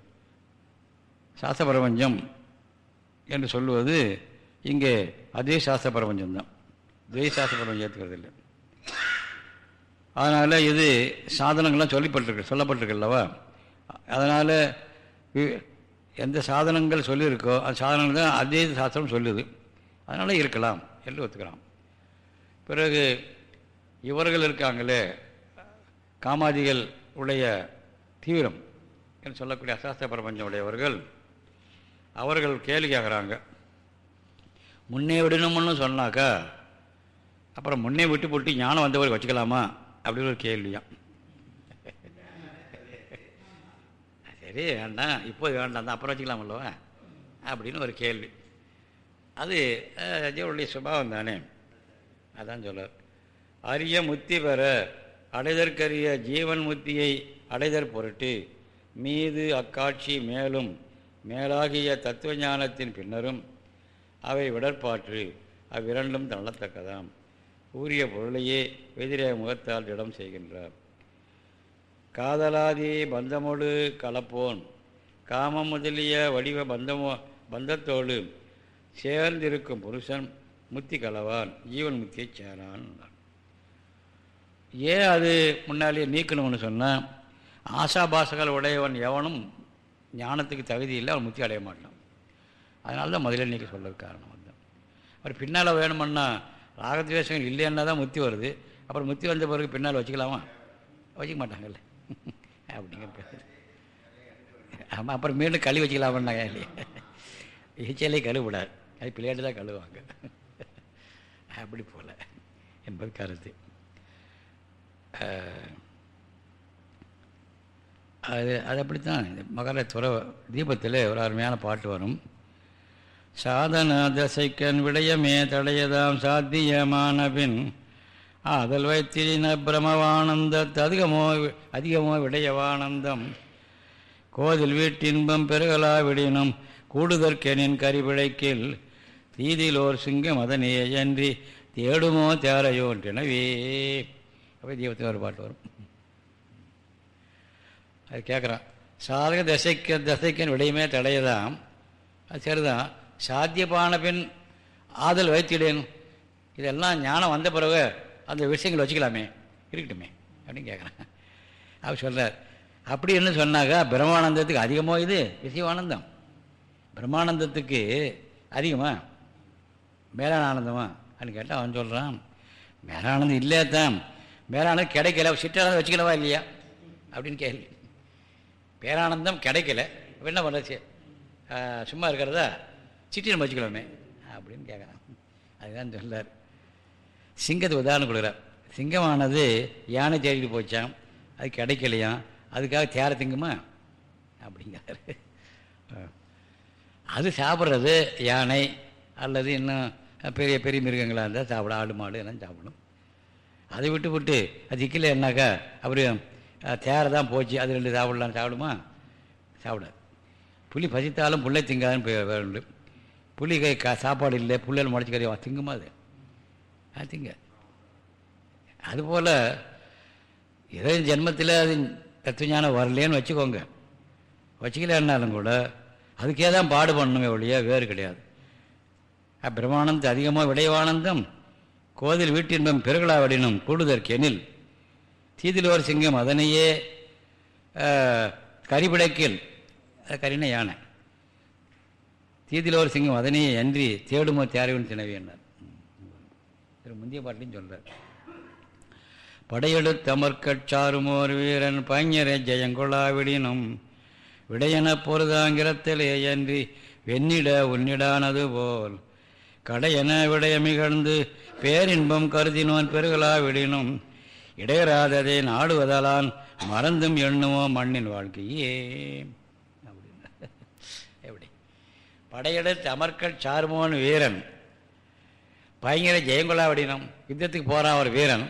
சாஸ்திர பிரபஞ்சம் என்று சொல்லுவது இங்கே அதே சாஸ்திர பிரபஞ்சம்தான் துவை சாஸ்திர பிரபஞ்சம் ஏற்றுக்கிறது இல்லை. அதனால் இது சாதனங்கள்லாம் சொல்லப்பட்டிருக்கு சொல்லப்பட்டிருக்கு அல்லவா? அதனால் எந்த சாதனங்கள் சொல்லியிருக்கோ அந்த சாதனங்கள் தான் அதே சாஸ்திரம் சொல்லுது. அதனால் இருக்கலாம் என்று ஒத்துக்கலாம். பிறகு இவர்கள் இருக்காங்களே காமாதிகள் உடைய தீவிரம் என்று சொல்லக்கூடிய அசாஸ்திர பிரபஞ்சம் உடையவர்கள் அவர்கள் கேள்வி கேட்குறாங்க முன்னே விடணும்னு சொன்னாக்கா அப்புறம் முன்னே விட்டு போட்டு ஞானம் வந்தவர்கள் வச்சுக்கலாமா? அப்படின்னு ஒரு கேள்வியாம் சரி வேண்டாம். இப்போது வேண்டாம் தான். அப்புறம் வச்சுக்கலாம் அல்லவா? அப்படின்னு ஒரு கேள்வி. அது ஜீவனுடைய சுபாவம் தானே? அதான் சொல்ல அரிய முத்தி பெற அடைதற்கரிய ஜீவன் முத்தியை அடைதற் பொருட்டு மீது அக்காட்சி மேலும் மேலாகிய தத்துவ ஞானத்தின் பின்னரும் அவை விடற்பாற்று அவ்விரண்டும் தள்ளத்தக்கதாம் கூறிய பொருளையே எதிரே முகத்தால் இடம் செய்கின்றார். காதலாதி பந்தமோடு கலப்போன் காமம் முதலிய வடிவ பந்தமோ பந்தத்தோடு சேர்ந்திருக்கும் புருஷன் முத்தி கலவான் ஜீவன் முத்தியைச் சேரான் ஏன் அது முன்னாலேயே நீக்கணும்னு சொன்னால் ஆசாபாசங்கள் உடையவன் எவனும் ஞானத்துக்கு தகுதி இல்லை அவன் முத்தி அடைய மாட்டான். அதனால தான் முதலில் நீக்க சொல்ல காரணம் வந்து அப்புறம் பின்னால் வேணுமன்னா ராகத்வேஷங்கள் இல்லைன்னா தான் முத்தி வருது. அப்புறம் முத்தி வந்த பிறகு பின்னால் வச்சுக்கலாமா? வச்சுக்க மாட்டாங்கல்ல. அப்படிங்கிற ஆமாம் அப்புறம் மீண்டும் கழுவி வச்சுக்கலாமன்னாங்க இல்லையா ஈச்சலே கழுவிடாது. அது பிள்ளையாட்டு தான் கழுவாங்க அப்படி போல். என்பது கருத்து. அது அது அப்படித்தான். மகர துற தீபத்தில் ஒரு அருமையான பாட்டு வரும். சாதன தசைக்கன் விடயமே தடையதாம் சாத்தியமான பின் ஆதல் வைத்திரின பிரமவானந்த அதிகமோ அதிகமோ விடயவானந்தம். கோதில் வீட்டின்பம் பெருகலாவிடினும் கூடுதற்கெனின் கரிபிழைக்கில் தீதிலோர் சிங்கம் அதனே அன்றி தேடுமோ தேரையோன்றெனவே அப்போ தீபத்தில் ஒரு பாட்டு வரும். அது கேட்குறான் சாதக தசைக்க தசைக்கன் விடையுமே தடையதான். அது சரிதான். சாத்தியப்பான பின் ஆதல் வைத்திடேன் இதெல்லாம் ஞானம் வந்த பிறகு அந்த விஷயங்கள் வச்சுக்கலாமே. இருக்கட்டுமே. அப்படின்னு கேட்குறேன் அவர் சொல்கிறார் அப்படி என்ன சொன்னாக்கா பிரம்மானந்தத்துக்கு அதிகமாக இது? விஷயவானந்தம் பிரம்மானந்தத்துக்கு அதிகமா? மேலான ஆனந்தமா? அப்படின்னு கேட்டால் அவன் சொல்கிறான் மேலானந்தம் இல்லையா தான் மேலானது கிடைக்கல சிற்றானந்தம் வச்சுக்கலவா இல்லையா? அப்படின்னு கேள்வி. பேரானந்தம் கிடைக்கல. என்ன பண்ணுறது சும்மா இருக்கிறதா? சிற்றினம் வச்சுக்கலாமே அப்படின்னு கேட்குறான் அதுதான் சொல்லார் சிங்கத்தை உதாரணம் கொடுக்குறார். சிங்கமானது யானை தேடிட்டு போச்சான் அது கிடைக்கலையாம் அதுக்காக தேர திங்குமா? அப்படிங்கிறாரு. அது சாப்பிட்றது யானை அல்லது இன்னும் பெரிய பெரிய மிருகங்களாக இருந்தால் சாப்பிட ஆடு மாடு எல்லாம் சாப்பிடும் அதை விட்டு விட்டு அது திக்கில் என்னாக்கா அப்புறம் தேரை தான் போச்சு அது ரெண்டு சாப்பிடலாம் சாப்பிடுமா? சாப்பிடாது புளி பசித்தாலும் புள்ளை திங்காதுன்னு வேண்டு புளி கை கா சாப்பாடு இல்லை புள்ளையில் முளைச்சி கறி திங்குமா அது? அது திங்க. அதுபோல் ஏதோ ஜென்மத்தில் அது தத்துவஞானம் வரலேன்னு வச்சுக்கோங்க. வச்சுக்கலன்னாலும் கூட அதுக்கே தான் பாடு பண்ணணுமே ஒழிய வேறு கிடையாது. பிரம்மானந்தம் அதிகமாக விடைவானந்தம். கோதில் வீட்டின்பம் பெருகளாவடினும் கூடுதற்கெனில் தீதிலோர் சிங்கம் அதனையே கரிபிடக்கில் கரின யானை. தீதிலோர் சிங்கம் அதனையே அன்றி தேடுமோ தேர்வின் தினவி என்றார். திரு முந்திய பாட்டிலையும் சொல்கிறார் படையெடுத்தமர்கட்சாருமோர் வீரன் பைஞரை ஜெயங்கொள்ளாவிடினும் விடையன பொருதாங்கிரத்திலே அன்றி வெண்ணிட உன்னிடானது போல் கடையென விடயமிகழ்ந்து பேரின்பம் கருதினோன் பெருகலா விடினும் இடையராததை நாடுவதாலான் மறந்தும் எண்ணுவோம் மண்ணின் வாழ்க்கையே. அப்படின்னா எப்படி? படையெடுத்து அமர்க்கள் சார்மோன் வீரன். பயங்கர ஜெயங்கொள்ளாவிடினம் யுத்தத்துக்கு போகிறான் ஒரு வீரன்.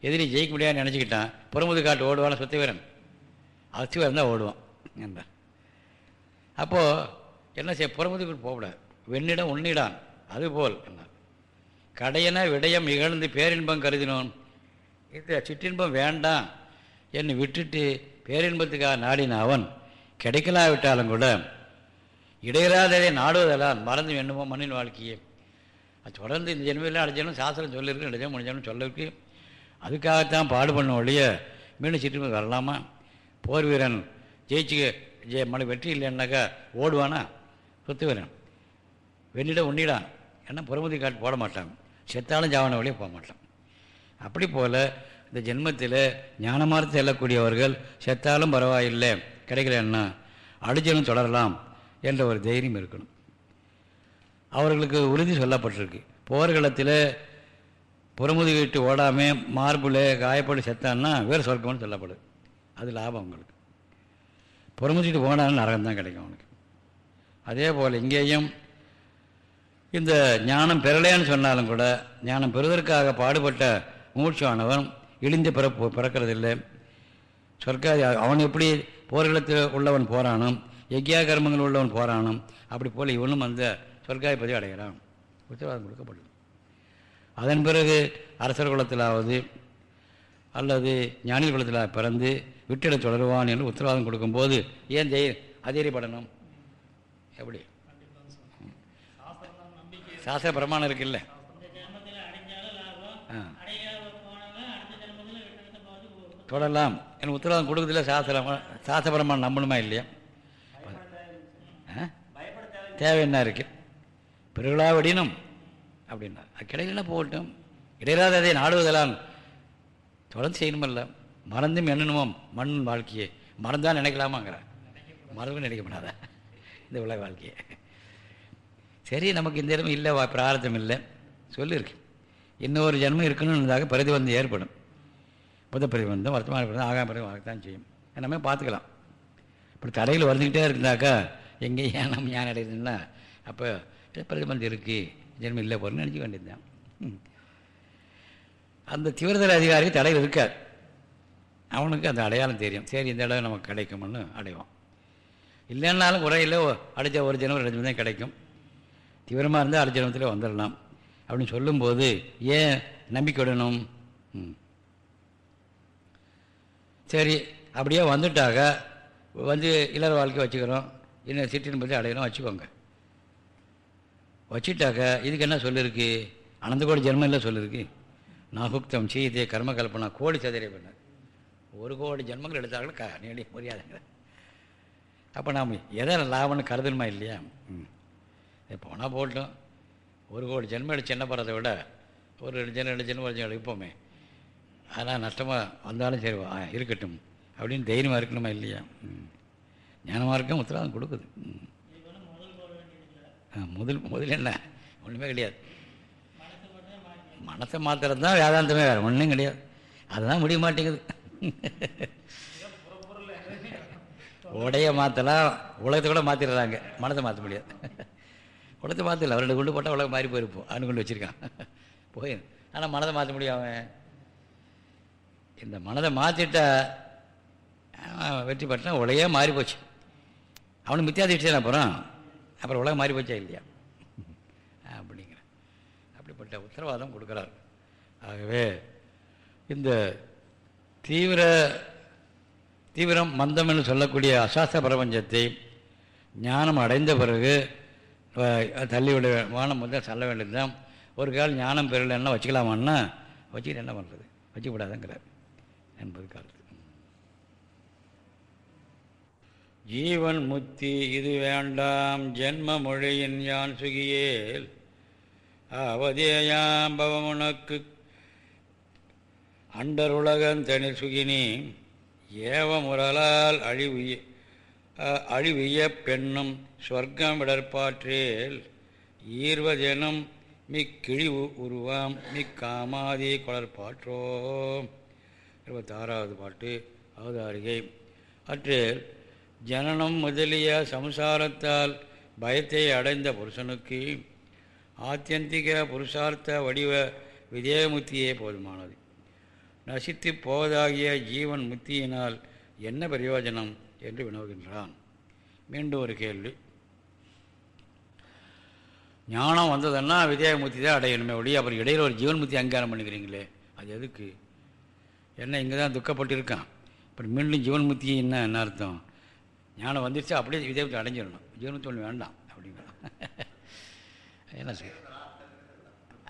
எதிரி ஜெயிக்க முடியாதுன்னு நினச்சிக்கிட்டான். புறமுது காட்டு ஓடுவான் சுத்த வீரன் அச்சு தான் ஓடுவான் என்றான். அப்போது என்ன செய்ய புறமுதுக்கு போகக்கூடாது. வெண்ணிடம் உன்னிடான். அதுபோல் என்றார் கடையன விடயம் இகழ்ந்து பேரின்பம் கருதினோன். இது சிற்றின்பம் வேண்டாம். என்னை விட்டுட்டு பேரின்பத்துக்காக நாடின அவன் கிடைக்கலாவிட்டாலும் கூட இடையராததை நாடுவதெல்லாம் மறந்து வேண்டுமோ மண்ணின் வாழ்க்கையே. அது தொடர்ந்து இந்த ஜென்மையில் அடைஞ்சாலும் சாஸ்திரம் சொல்லியிருக்கு நினைச்சாலும் முடிஞ்சாலும் சொல்லிருக்கு அதுக்காகத்தான் பாடுபண்ண ஒழிய மீண்டும் சிற்றுமை வரலாமா? போர் வீரன் ஜெயிச்சு ஜெய மலை வெற்றி இல்லைன்னாக்கா ஓடுவானா? சொத்து வீரன் வெண்ணிட உண்ணிடான். ஏன்னா புறமுதி காட்டு போட மாட்டான். செத்தாலும் ஜாவன வழியே போக மாட்டான். அப்படி போல் இந்த ஜென்மத்தில் ஞானமாக செல்லக்கூடியவர்கள் செத்தாலும் பரவாயில்லை கிடைக்கலன்னா அடிஜனம் தொடரலாம் என்ற ஒரு தைரியம் இருக்கணும். அவர்களுக்கு உறுதி சொல்லப்பட்டிருக்கு. போர்க்களத்தில் புறமுதி ஓடாமல் மார்பில் காயப்பட்டு செத்தான்னா வேறு சொர்க்கம்னு சொல்லப்படுது. அது லாபம் அவங்களுக்கு. புறமுதிட்டு போனாலும் நரகம் தான் கிடைக்கும் அவனுக்கு. அதே போல் இங்கேயும் இந்த ஞானம் பெறலையான்னு சொன்னாலும் கூட ஞானம் பெறுவதற்காக பாடுபட்ட மூச்சானவன் இழிந்து பிறப்பு பிறக்கிறதில்லை. சொர்க்காதி அவன் எப்படி போர்க்களத்தில் உள்ளவன் போகிறானும் யக்யா கர்மங்கள் உள்ளவன் போகிறானும் அப்படி போல் இவனும் அந்த சொர்க்காதி பதிவு அடைகிறான். உத்தரவாதம் கொடுக்கப்படும் அதன் பிறகு அரசர் குலத்திலாவது அல்லது ஞானி குலத்தில் பிறந்து விட்டிட தொடருவான் என்று உத்தரவாதம் கொடுக்கும்போது ஏன் தை அதிரிப்படணும் எப்படி? சாஸ்திர பிரமாணம் இருக்குல்ல. ஆ. தொடரலாம் எனக்கு உத்தரவாதம் கொடுக்குறதுல சாஸ்திரம் சாஸ்திர பிரமாணம் நம்பணுமா இல்லையா? தேவை என்ன இருக்கு? பிறகுளா வெடினும் அப்படின்னா. அது கிடையிலனா போகட்டும். இடையிலாத அதை நாடுவதெல்லாம் தொடர்ந்து செய்யணுமல்ல. மறந்தும் எண்ணணுமோ? மண் வாழ்க்கையை. மறந்தால் நினைக்கலாமாங்கிற. நினைக்க முடியாத? இந்த உலக வாழ்க்கையை. சரி நமக்கு இந்த இடமும் இல்லை பிரார்த்தம் இல்லை. சொல்லியிருக்கு இன்னொரு ஜென்மம் இருக்கணும்னதாக பிரதிபந்தம் ஏற்படும். புத பிரதிபந்தம் வர்த்தமான பிரதம் ஆகாம பிரதம் வரத்தான் செய்யும். நம்ம பார்த்துக்கலாம். இப்படி தடையில் வந்துக்கிட்டே இருந்தாக்கா எங்கே ஏன் நம்ம ஞானம் அடையுதுன்னா அப்போ பிரதிபந்தம் இருக்குது ஜென்மம் இல்லை போகிறேன்னு நினச்சிக்க வேண்டியது தான் அந்த தீவிரதல அதிகாரி தடையில் இருக்காது. அவனுக்கு அந்த அடையாளம் தெரியும். சரி இந்த இடம் நமக்கு கிடைக்கும்னு அடைவான். இல்லைன்னாலும் குறையில் அடித்த ஒரு ஜனம் ரெண்டு தான் கிடைக்கும். தீவிரமாக இருந்தால் அடுத்த வந்துடலாம். அப்படின்னு சொல்லும்போது ஏன் நம்பிக்கை விடணும்? சரி அப்படியே வந்துட்டாக. வந்து இளர வாழ்க்கை வச்சுக்கிறோம். இன்னும் சிட்டின் பற்றி அடையணும் வச்சுக்கோங்க. வச்சுட்டாக்க இதுக்கு என்ன சொல்லியிருக்கு அனந்தகோடி ஜென்மம் இல்லை சொல்லியிருக்கு நாகுப்தம் சீதே கர்ம கல்பனா கோடி சதுரை பண்ண. ஒரு கோடி ஜென்மங்கள் எடுத்தாலும் க நீடி முடியாதுங்க அப்போ நாம் எதை லாபம்னு கருதணுமா இல்லையா? ம். போனால் போட்டோம் ஒரு கோடி ஜென்மம் எடுத்து என்ன போகிறத விட ஒரு ரெண்டு ஜென்ம ரெண்டு ஜென்ம ஒரு எடுப்போமே. அதெல்லாம் நஷ்டமாக வந்தாலும் சரி இருக்கட்டும். அப்படின்னு தைரியமாக இருக்கணுமா இல்லையா? ம். ஞானமாக இருக்கும் உத்தரவாதம் கொடுக்குது. முதல் முதல் என்ன? ஒன்றுமே கிடையாது. மனசை மாத்திரம் தான் வேதாந்தமே வேறு ஒன்றும் கிடையாது. அதுதான் முடிய மாட்டேங்குது. உடைய மாற்றலாம் உலகத்தை கூட மாற்றிடுறாங்க மனத்தை மாற்ற முடியாது. உலகத்தை மாற்றல ரெண்டு குண்டு போட்டால் உலகம் மாறி போயிருப்போம் அவனு கொண்டு வச்சுருக்கான். போய் ஆனால் மனதை மாற்ற முடியும் அவன். இந்த மனதை மாற்றிட்டா வெற்றி பெற்றான் உலகையே மாறி போச்சு. அவனுக்கு மித்தியாதிஷ்டான் அப்புறம் அப்புறம் உலகம் மாறி போச்சா இல்லையா? அப்படிங்கிற. அப்படிப்பட்ட உத்தரவாதம் கொடுக்குறார். ஆகவே இந்த தீவிர தீவிரம் மந்தம் என்று சொல்லக்கூடிய அசாஸ்திர பிரபஞ்சத்தை ஞானம் அடைந்த பிறகு தள்ளிவிட வானம் முதல் சொல்ல வேண்டியதுதான். ஒரு கால் ஞானம் பெறலைன்னா வச்சுக்கலாமான்னா வச்சுக்கிட்டு என்ன பண்ணுறது வச்சுக்கூடாதுங்கிறார். என்பது காலத்து ஜீவன் முத்தி இது வேண்டாம் ஜென்ம மொழியின் யான் சுகியேல். அவதேயாம் பவமுனக்கு அண்டருலகன் தனி சுகினி ஏவமுரலால் அழிவு அழிவிய பெண்ணும் சொர்க்கம் விடற்பாற்றேல் ஈர்வதெனும் மிக்கிழிவு உருவாம் மிக்காமாதி குளற்பாற்றோம் இருபத்தாறாவது பாட்டு அவதாரிகை. அற்றில் ஜனனம் முதலிய சம்சாரத்தால் பயத்தை அடைந்த புருஷனுக்கு ஆத்தியந்திக புருஷார்த்த வடிவ விஜயமுத்தியே போதுமானது. நசித்து போவதாகிய ஜீவன் முத்தியினால் என்ன பிரயோஜனம்? என்று வினவுகின்றான். மீண்டும் ஒரு கேள்வி. ஞானம் வந்ததுன்னா வித்யாமுத்தி தான் அடையணுமே ஒழிய அப்புறம் இடையில் ஒரு ஜீவன் முத்தி அங்கீகாரம் பண்ணிக்கிறீங்களே அது எதுக்கு? என்ன இங்கே தான் துக்கப்பட்டு இருக்கான் அப்புறம் மீண்டும் ஜீவன் முத்தி என்ன என்ன அர்த்தம்? ஞானம் வந்துருச்சு அப்படியே வித்யாமுத்தி அடைஞ்சிடணும். ஜீவன்முத்தி ஒன்று வேண்டாம் அப்படிங்கிறான். என்னத்துக்கு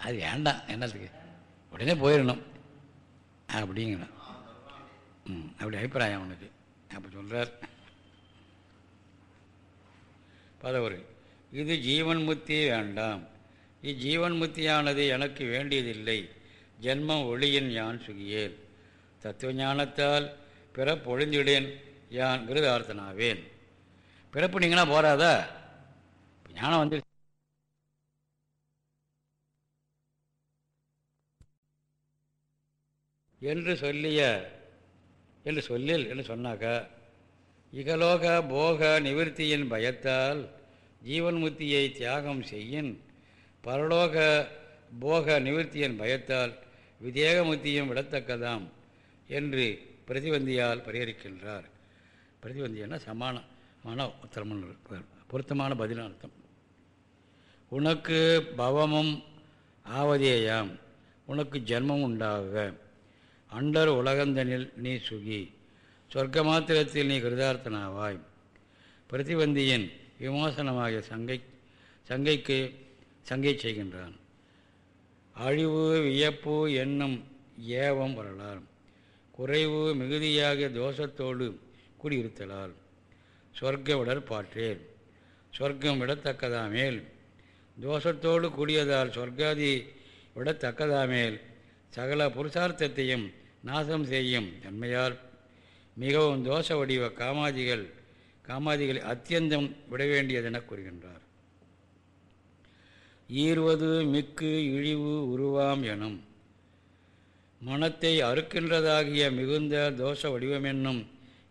அது வேண்டாம் சரி உடனே போயிடணும் அப்படிங்கிற ம் அப்படி அபிப்பிராயம் அவனுக்கு. அப்போ சொல்கிறார் பதவர் இது ஜீவன் முத்தி வேண்டாம். இஜீவன் முத்தியானது எனக்கு வேண்டியதில்லை. ஜென்மம் ஒளியின் யான் சுகியேன் தத்துவ ஞானத்தால் பிறப்பொழிந்திடேன் யான் விருதார்த்தனாவேன். பிறப்பு நீங்கன்னா போராதா ஞானம் வந்து என்று சொல்லிய என்று சொல்லில் என்று சொன்னாக்கா இகலோக போக நிவர்த்தியின் பயத்தால் ஜீவன் முத்தியை தியாகம் செய்யின். பரலோக போக நிவர்த்தியின் பயத்தால் விதேக முத்தியும் விடத்தக்கதாம் என்று பிரதிவந்தியால் பரிகரிக்கின்றார். பிரதிவந்தியன்னா சமானமான உத்தரமான பொருத்தமான பதிலான அர்த்தம். உனக்கு பவமும் ஆவதேயாம். உனக்கு ஜென்மம் உண்டாக. அண்டர் உலகந்தனில் நீ சுகி. சொர்க்க மாத்திரத்தில் நீ கிருதார்த்தனாவாய். பிரதிபந்தியின் விமோசனமாகிய சங்கை சங்கைக்கு சங்கை செய்கின்றான். அழிவு வியப்பு என்னும் ஏவம் வரலால் குறைவு மிகுதியாகிய தோஷத்தோடு குடியிருத்தலால் சொர்க்க விடற்பாற்றேன் சொர்க்கம் விடத்தக்கதாமேல். தோஷத்தோடு கூடியதால் சொர்க்காதி விடத்தக்கதாமேல். சகல புருஷார்த்தத்தையும் நாசம் செய்யும். தன்மையால் மிகவும் தோஷ வடிவ காமாதிகள் காமாதிகளை அத்தியந்தம் விட வேண்டியதென கூறுகின்றார். ஈர்வது மிக்கு இழிவு உருவாம் எனும் மனத்தை அறுக்கின்றதாகிய மிகுந்த தோஷ வடிவமென்னும்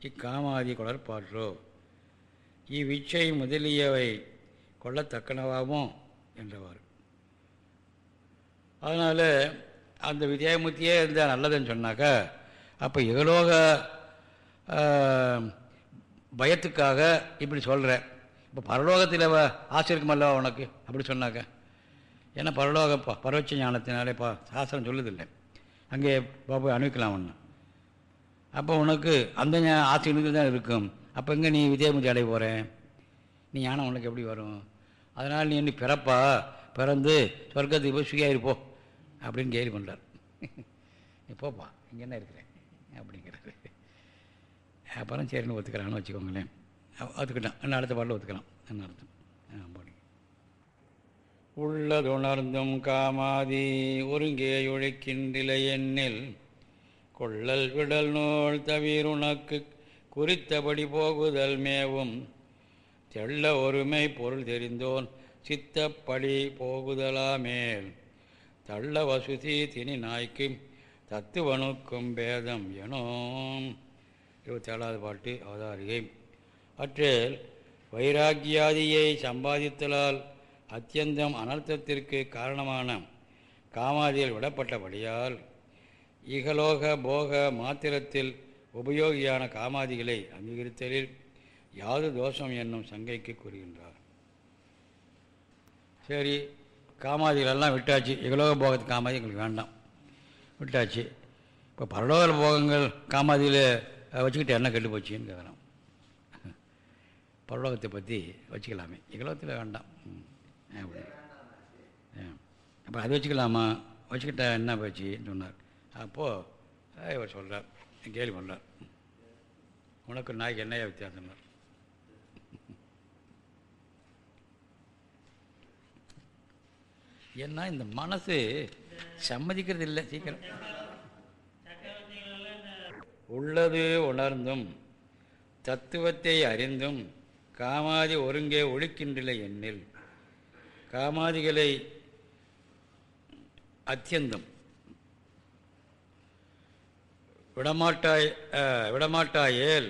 இக்காமாதி கொடற்பாற்றோ இவ்விச்சை முதலியவை கொள்ளத்தக்கனவாமோ? என்றவர் அதனால் அந்த வித்யாமூர்த்தியே இருந்தால் நல்லதுன்னு சொன்னாக்கா அப்போ இகலோக பயத்துக்காக இப்படி சொல்கிறேன் இப்போ பரலோகத்தில் ஆசை அல்லவா உனக்கு? அப்படி சொன்னாக்க ஏன்னா பரலோக ப பரவச்ச ஞானத்தினாலே பா சாஸ்திரம் சொல்லுதில்லை. அங்கே போய் அணுவிக்கலாம் ஒன்று அப்போ உனக்கு அந்த ஆசை தான் இருக்கும். அப்போ எங்கே நீ விஜயமுதி அடைய போகிறேன் நீ ஞானம் உனக்கு எப்படி வரும்? அதனால் நீ இன்னும் பிறப்பா? பிறந்து சொர்க்கத்துக்கு போய் சுகியாயிருப்போ அப்படின்னு கேலி பண்ணுறார் போப்பா இங்கே என்ன இருக்கிறேன் அப்படிங்கிறது அப்புறம் சரின்னு ஒத்துக்கிறான்னு வச்சுக்கோங்களேன். ஒத்துக்கிட்டான். இன்னும் அடுத்த பாடல ஒத்துக்கலாம். என்ன அர்த்தம் போடி. உள்ளதுணர்ந்தும் காமாதி ஒருங்கே ஒழிக்கின்றிலை எண்ணில் கொள்ளல் விடல் நூல் தவிர உனக்கு குறித்தபடி போகுதல் மேவும். தெள்ள ஒருமை பொருள் தெரிந்தோன் சித்தப்படி போகுதலாமேல். தள்ள வசுதி தினி நாய்க்கு தத்துவனுக்கும் பேதம் எனும். இருபத்தேழாவது பாட்டு அவதாரிகை. அற்றில் வைராக்கியாதியை சம்பாதித்தலால் அத்தியந்தம் அனர்த்தத்திற்கு காரணமான காமாதியில் விடப்பட்டபடியால் இகலோக போக மாத்திரத்தில் உபயோகியான காமாதிகளை அங்கீகரித்தலில் யாது தோஷம் என்னும் சங்கைக்கு கூறுகின்றார். சரி காமாதிகளெல்லாம் விட்டாச்சு. இகலோக போகத்து காமாதி எங்களுக்கு வேண்டாம். விட்டாச்சு. இப்போ பரலோக போகங்கள் காமாதியில் வச்சுக்கிட்டு என்ன கெட்டு போச்சுன்னு கேட்குறோம் பரலோகத்தை பற்றி வச்சுக்கலாமே. இகலோகத்தில் வேண்டாம். அப்போ அது வச்சுக்கலாமா? வச்சுக்கிட்டா என்ன போச்சுன்னு சொன்னார். அப்போது இவர் சொல்கிறார் கேள்வி பண்ணுறார் உனக்கு நாய்க்கு என்னையா வித்தியாசம்னார் ஏன்னா இந்த மனசு சம்மதிக்கிறது இல்லை சீக்கிரம். உள்ளது உணர்ந்தும் தத்துவத்தை அறிந்தும் காமாதி ஒருங்கே ஒழிக்கின்றில்லை எண்ணில் காமாதிகளை அத்தியந்தம். விடமாட்டாய் விடமாட்டாயேல்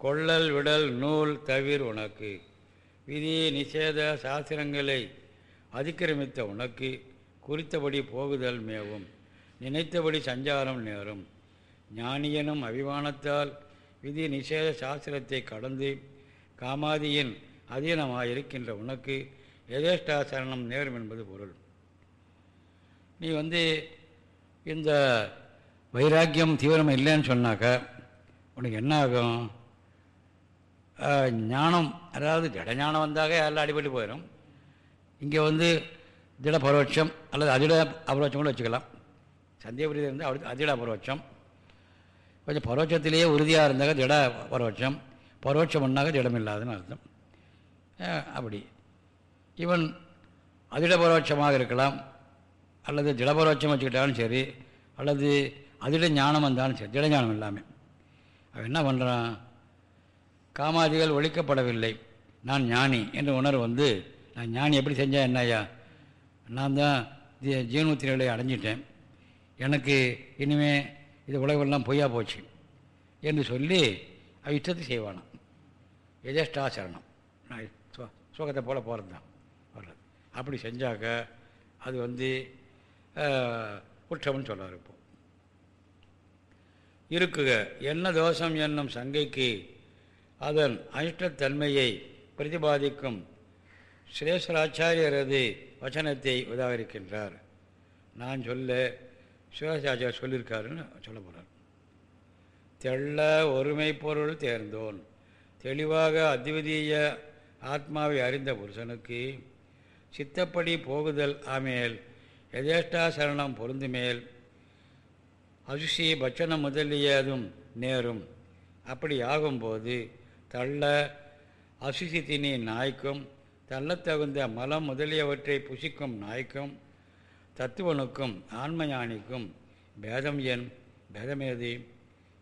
கொள்ளல் விடல் நூல் தவிர் உனக்கு. விதி நிஷேத சாஸ்திரங்களை அதிக்கிரமித்த உனக்கு குறித்தபடி போகுதல் மேவும். நினைத்தபடி சஞ்சாரம் நேரும். ஞானியனும் அபிமானத்தால் விதி நிஷேத சாஸ்திரத்தை கடந்து காமாதியின் அதீனமாக இருக்கின்ற உனக்கு எதேஷ்டாசரணம் நேரும் என்பது பொருள். நீ வந்து இந்த வைராக்கியம் தீவிரம் இல்லைன்னு சொன்னாக்கா உனக்கு என்ன ஆகும் ஞானம் அதாவது ஜடஞானம் வந்தாக எல்லாம் அடிபட்டு போயிடும் இங்கே வந்து திட பரோட்சம் அல்லது அதிட அபரோட்சம் கூட வச்சுக்கலாம். சந்தேகபுரியாக இருந்தால் அவருக்கு அதிட பரோட்சம் கொஞ்சம் பரோட்சத்திலேயே உறுதியாக இருந்தாக்க திட பரோட்சம் பரோட்சம் பண்ணாக்க திடமில்லாதுன்னு அர்த்தம். அப்படி. இவன் அதிட பரவட்சமாக இருக்கலாம். அல்லது திடபரோட்சம் வச்சுக்கிட்டாலும் சரி அல்லது அதிட ஞானம் வந்தாலும் சரி திட ஞானம் இல்லாமல் அவன் என்ன பண்ணுறான் காமாதிகள் ஒழிக்கப்படவில்லை. நான் ஞானி என்ற உணர்வு வந்து நான் ஞானி எப்படி செஞ்சேன் என்னையா நான் தான் ஜீவனூத்தி நிலையை அடைஞ்சிட்டேன். எனக்கு இனிமேல் இது உலகெல்லாம் பொய்யா போச்சு என்று சொல்லி அவ இஷ்டத்தை எதேஷ்டா எஜேஷ்டாசரணம் நான் சுகத்தை போல் போகிறது தான். வர்றது. அப்படி செஞ்சாக்க அது வந்து குற்றம்னு சொல்கிறார் இப்போ. இருக்குக என்ன தோஷம் என்னும் சங்கைக்கு அதன் அனிஷ்டத்தன்மையை பிரதிபாதிக்கும் சுரேஸ்வராச்சாரியரது வச்சனத்தை உதாகரிக்கின்றார். நான் சொல்ல சுரேஷாச்சாரியர் சொல்லியிருக்காருன்னு சொல்ல போகிறார் தெள்ள ஒருமை பொருள் தேர்ந்தோன். தெளிவாக அத்விதீய ஆத்மாவை அறிந்த புருஷனுக்கு சித்தப்படி போகுதல் ஆமேல் யதேஷ்டாசரணம் பொருந்துமேல் அசுஷி பட்சணம் முதலியதும் நேரும். அப்படி ஆகும்போது தள்ள அசுசி தினி நாய்க்கும் தள்ளத்தகுந்த மலம் முதலியவற்றை புசிக்கும் நாய்க்கும் தத்துவனுக்கும் ஆன்மயானிக்கும் பேதம் என் பேதமேது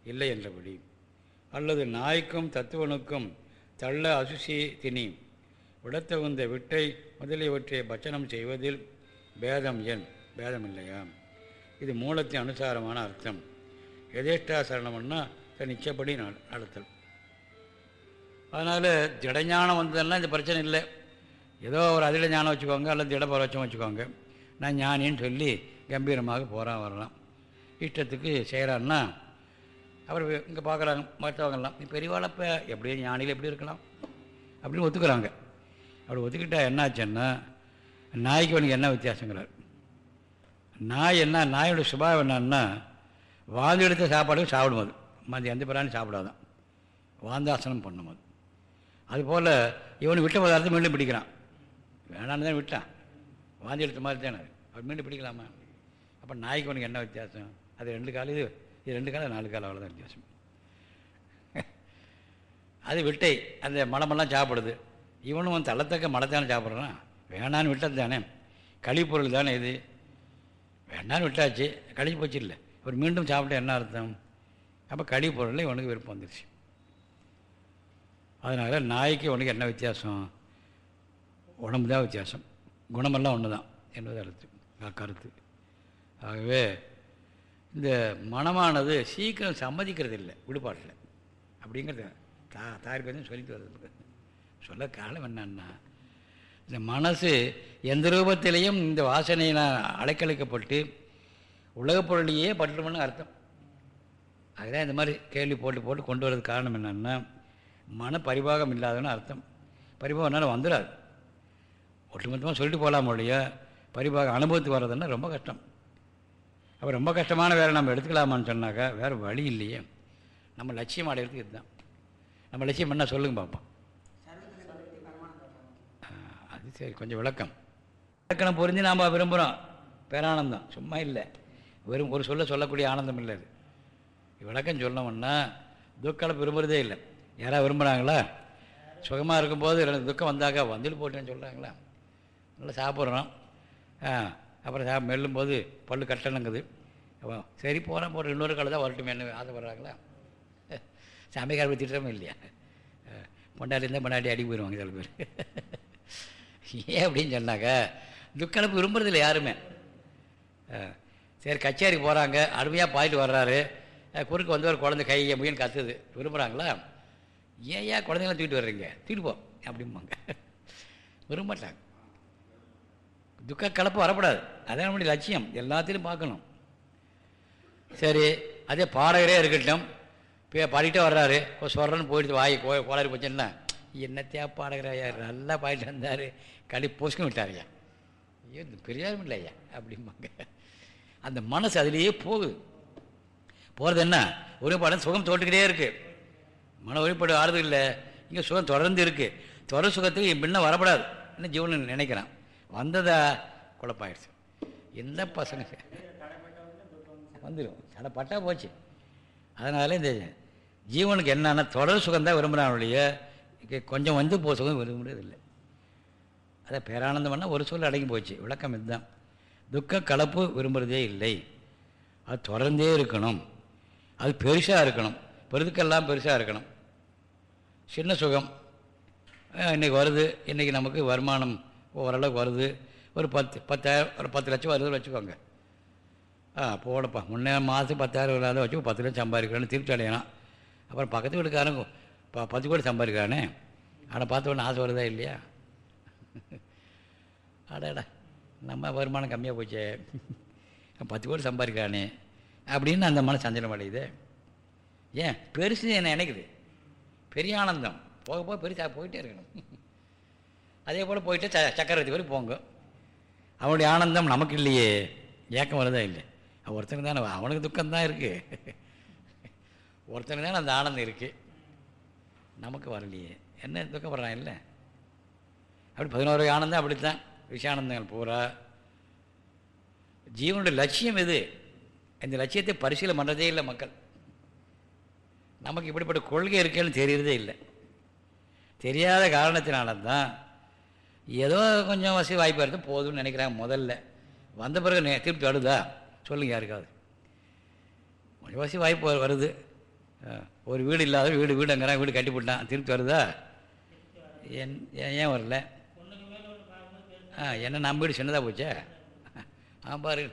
இல்லை என்றபடி. அல்லது நாய்க்கும் தத்துவனுக்கும் தள்ள அசுசி தினி விடத்தகுந்த விட்டை முதலியவற்றை பச்சனம் செய்வதில் பேதம் என் பேதம் இல்லையா இது மூலத்தின் அனுசாரமான அர்த்தம். எதேஷ்டாசரணம்னா தன் இச்சப்படி நடத்தல். அதனால் திடஞானம் வந்ததெல்லாம் இந்த பிரச்சனை இல்லை. ஏதோ ஒரு அதில் ஞானம் வச்சுக்கோங்க அல்லது இடப்பரவச்சம் வச்சுக்கோங்க. நான் ஞானின்னு சொல்லி கம்பீரமாக போகிறான் வரலாம். இஷ்டத்துக்கு செய்கிறான்னா அவர் இங்கே பார்க்குறாங்க மற்றவங்கலாம் நீ பெரியவாளப்ப எப்படியும் ஞானியில் எப்படி இருக்கலாம்? அப்படின்னு ஒத்துக்கிறாங்க. அப்படி ஒத்துக்கிட்டா என்னாச்சுன்னா நாய்க்கு அவனுக்கு என்ன வித்தியாசங்கிறார். நாய் என்ன நாயோட சுபாவம் என்னன்னா வாழ்ந்து எடுத்த சாப்பாடு சாப்பிடும் அது மந்தி எந்த பிராணி சாப்பிடாதான். வாந்தாசனம் பண்ணும் அது அதுபோல் இவனு விட்ட பதார்த்தம் மீண்டும் பிடிக்கிறான். வேணான்னு தான் விட்டான். வாந்தி எடுத்த மாதிரி தானே. அவர் மீண்டும் பிடிக்கலாமா? அப்போ நாய்க்கு உனக்கு என்ன வித்தியாசம்? அது ரெண்டு காலம் இது இது ரெண்டு காலம் நாலு காலம் அவ்வளோதான் வித்தியாசம். அது விட்டை அந்த மலமெல்லாம் சாப்பிடுது. இவனும் வந்து தள்ளத்தக்க மலத்தானே சாப்பிட்றான். வேணான்னு விட்டது தானே. கழிப்பொருள் தானே இது. வேணான்னு விட்டாச்சு. கழிச்சு போச்சு இல்லை. இவர் மீண்டும் சாப்பிட்டா என்ன அர்த்தம்? அப்போ கழிப்பொருளில் இவனுக்கு விருப்பம் வந்துருச்சு. அதனால் நாய்க்கு உனக்கு என்ன வித்தியாசம்? உடம்பு தான் வித்தியாசம். குணமெல்லாம் ஒன்று தான் என்பது அர்த்தம். கருத்து. ஆகவே இந்த மனமானது சீக்கிரம் சம்மதிக்கிறது இல்லை விடுபாட்டில். அப்படிங்கிறது தா தாய் சொல்லிட்டு வருது. சொல்ல காலம் என்னன்னா இந்த மனசு எந்த ரூபத்திலையும் இந்த வாசனையினால் அலைக்கழிக்கப்பட்டு உலகப் பொருளையே பட்டுமன்னு அர்த்தம். அதுதான் இந்த மாதிரி கேள்வி போட்டு போட்டு கொண்டு வரது காரணம் என்னென்னா மன பரிபாகம் இல்லாதன்னு அர்த்தம். பரிபாகம்னால வந்துடாது ஒட்டுமொத்தமாக சொல்லிட்டு போகலாம் இல்லையா? பரிபாக அனுபவத்துக்கு வர்றதுன்னா ரொம்ப கஷ்டம். அப்போ ரொம்ப கஷ்டமான வேலை நம்ம எடுத்துக்கலாமான்னு சொன்னாக்கா வேறு வழி இல்லையே. நம்ம லட்சியம் அடையிறதுக்கு இதுதான். நம்ம லட்சியம் என்ன சொல்லுங்க பார்ப்போம் அது சரி கொஞ்சம் விளக்கம். விளக்கணம் புரிஞ்சு நாம் விரும்புகிறோம் பேரானந்தம் சும்மா இல்லை. வெறும் ஒரு சொல்ல சொல்லக்கூடிய ஆனந்தம் இல்லை அது. விளக்கம் சொல்லணும்னா துக்களை விரும்புகிறதே இல்லை. யாராவது விரும்புகிறாங்களா சுகமாக இருக்கும்போது துக்கம் வந்தாக்கா வந்துட்டு போட்டேன்னு சொல்கிறாங்களா நல்லா சாப்பிட்றோம். அப்புறம் சா மெல்லும்போது பல்லு கட்டணுங்குது. அப்போ சரி போகிறோம் போகிற இன்னொரு காலை தான் வரட்டும் என்ன ஆசைப்படுறாங்களா? சாமிக்கார திட்டமே இல்லையா? பொண்டாட்டி இருந்தால் பொண்டாட்டி அடி போயிடுவாங்க சில பேர். ஏன் அப்படின்னு சொன்னாக்க துக்கனுப்பு விரும்புறதில்லை யாருமே. சரி கச்சேரி போகிறாங்க அருமையாக பாயிட்டு வர்றாரு. குறுக்கு வந்து ஒரு குழந்தை கை அப்படின்னு கத்துது. விரும்புகிறாங்களா ஏன் ஏன் குழந்தைங்களாம் தூக்கிட்டு வர்றீங்க? தூக்கிட்டு போ அப்படிம்பாங்க. விரும்பட்டாங்க. துக்க கலப்பு வரக்கூடாது அதான் நம்முடைய லட்சியம். எல்லாத்திலும் பார்க்கணும். சரி அதே பாடகரே இருக்கட்டும். இப்போ பாடிக்கிட்டே வர்றாரு. சொல்கிறன்னு போயிட்டு வாய் கோ கோளாறு போச்சுன்னா என்னத்தையா பாடகரையா நல்லா பாடிட்டு வந்தார். களி பொசுக்கும் விட்டாருயா ஐயோ இந்த பெரியாரும் இல்லையா அப்படிம்பாங்க. அந்த மனசு அதுலேயே போகுது. போகிறது என்ன? ஒரு படம் சுகம் தோட்டுக்கிட்டே இருக்குது மன ஒளிப்படு ஆறுதல் இல்லை. இங்கே சுகம் தொடர்ந்து இருக்குது தொடர் சுகத்துக்கு முன்ன வரப்படாது. என்ன ஜீவன் நினைக்கிறான். வந்ததா குழப்பாயிடுச்சு. எந்த பசங்க? வந்துடும் சடை பட்டா போச்சு. அதனால இந்த ஜீவனுக்கு என்னென்னா தொடர் சுகம்தான் விரும்புகிறானுடைய கொஞ்சம் வந்து போ சுகம் விரும்ப முடியதில்லை அதை பேரானந்தம்னா ஒரு சொல் அடங்கி போச்சு. விளக்கம் இதுதான். துக்க கலப்பு விரும்புகிறதே இல்லை. அது தொடர்ந்தே இருக்கணும். அது பெருசாக இருக்கணும். பெருதுக்கெல்லாம் பெருசாக இருக்கணும். சின்ன சுகம் இன்றைக்கி வருது. இன்றைக்கி நமக்கு வருமானம் ஓரளவுக்கு வருது. ஒரு பத்து பத்தாயிரம் ஒரு பத்து லட்சம் வருதுன்னு வச்சுக்கோங்க. ஆ போடப்பா. முன்னே மாதத்துக்கு பத்தாயிரம் இல்லாத வச்சு பத்து லட்சம் சம்பாதிக்கிறேன்னு திருப்தி அடையலாம். அப்புறம் பக்கத்து வீட்டுக்காரங்க இப்போ பத்து கோடி சம்பாதிக்கிறானே. ஆனால் பார்த்த உடனே ஆசை வருதா இல்லையா? அடடா நம்ம வருமானம் கம்மியாக போச்சே. பத்து கோடி சம்பாதிக்கிறானே. அப்படின்னு அந்த மன சஞ்சலம் அடையுது. ஏன்? பெருசு என்ன நினைக்குது? பெரிய ஆனந்தம். போக போக பெருசாக போயிட்டே இருக்கணும். அதே போல் போயிட்டு ச சக்கரவர்த்தி வரை போங்க. அவனுடைய ஆனந்தம் நமக்கு இல்லையே. ஏக்கம் வருதா இல்லை ஒருத்தனுக்கு தானே அவனுக்கு துக்கம்தான் இருக்குது ஒருத்தனுக்கு தானே அந்த ஆனந்தம் இருக்குது நமக்கு வரலையே. என்ன துக்கப்படுறான் இல்லை? அப்படி பதினோரு ஆனந்தம் அப்படித்தான். விஷயானந்தங்கள் பூரா ஜீவனுடைய லட்சியம் எது? இந்த லட்சியத்தை பரிசீலனை பண்ணுறதே இல்லை மக்கள். நமக்கு இப்படிப்பட்ட கொள்கை இருக்கேன்னு தெரியறதே இல்லை. தெரியாத காரணத்தினால தான் ஏதோ கொஞ்சம் வசதி வாய்ப்பு எடுத்து போதும்னு நினைக்கிறாங்க முதல்ல. வந்த பிறகு திருப்தி திருப்பி வருதா? சொல்லுங்கள் யாருக்காவது. கொஞ்சம் வசதி வாய்ப்பு வருது. ஒரு வீடு இல்லாத வீடு வீடுங்கிறான் வீடு கட்டி போட்டான். திருப்பி வருதா? என் ஏன் வரல? ஆ என்ன நம்ம வீடு சின்னதாக போச்சே? ஆ பாரு.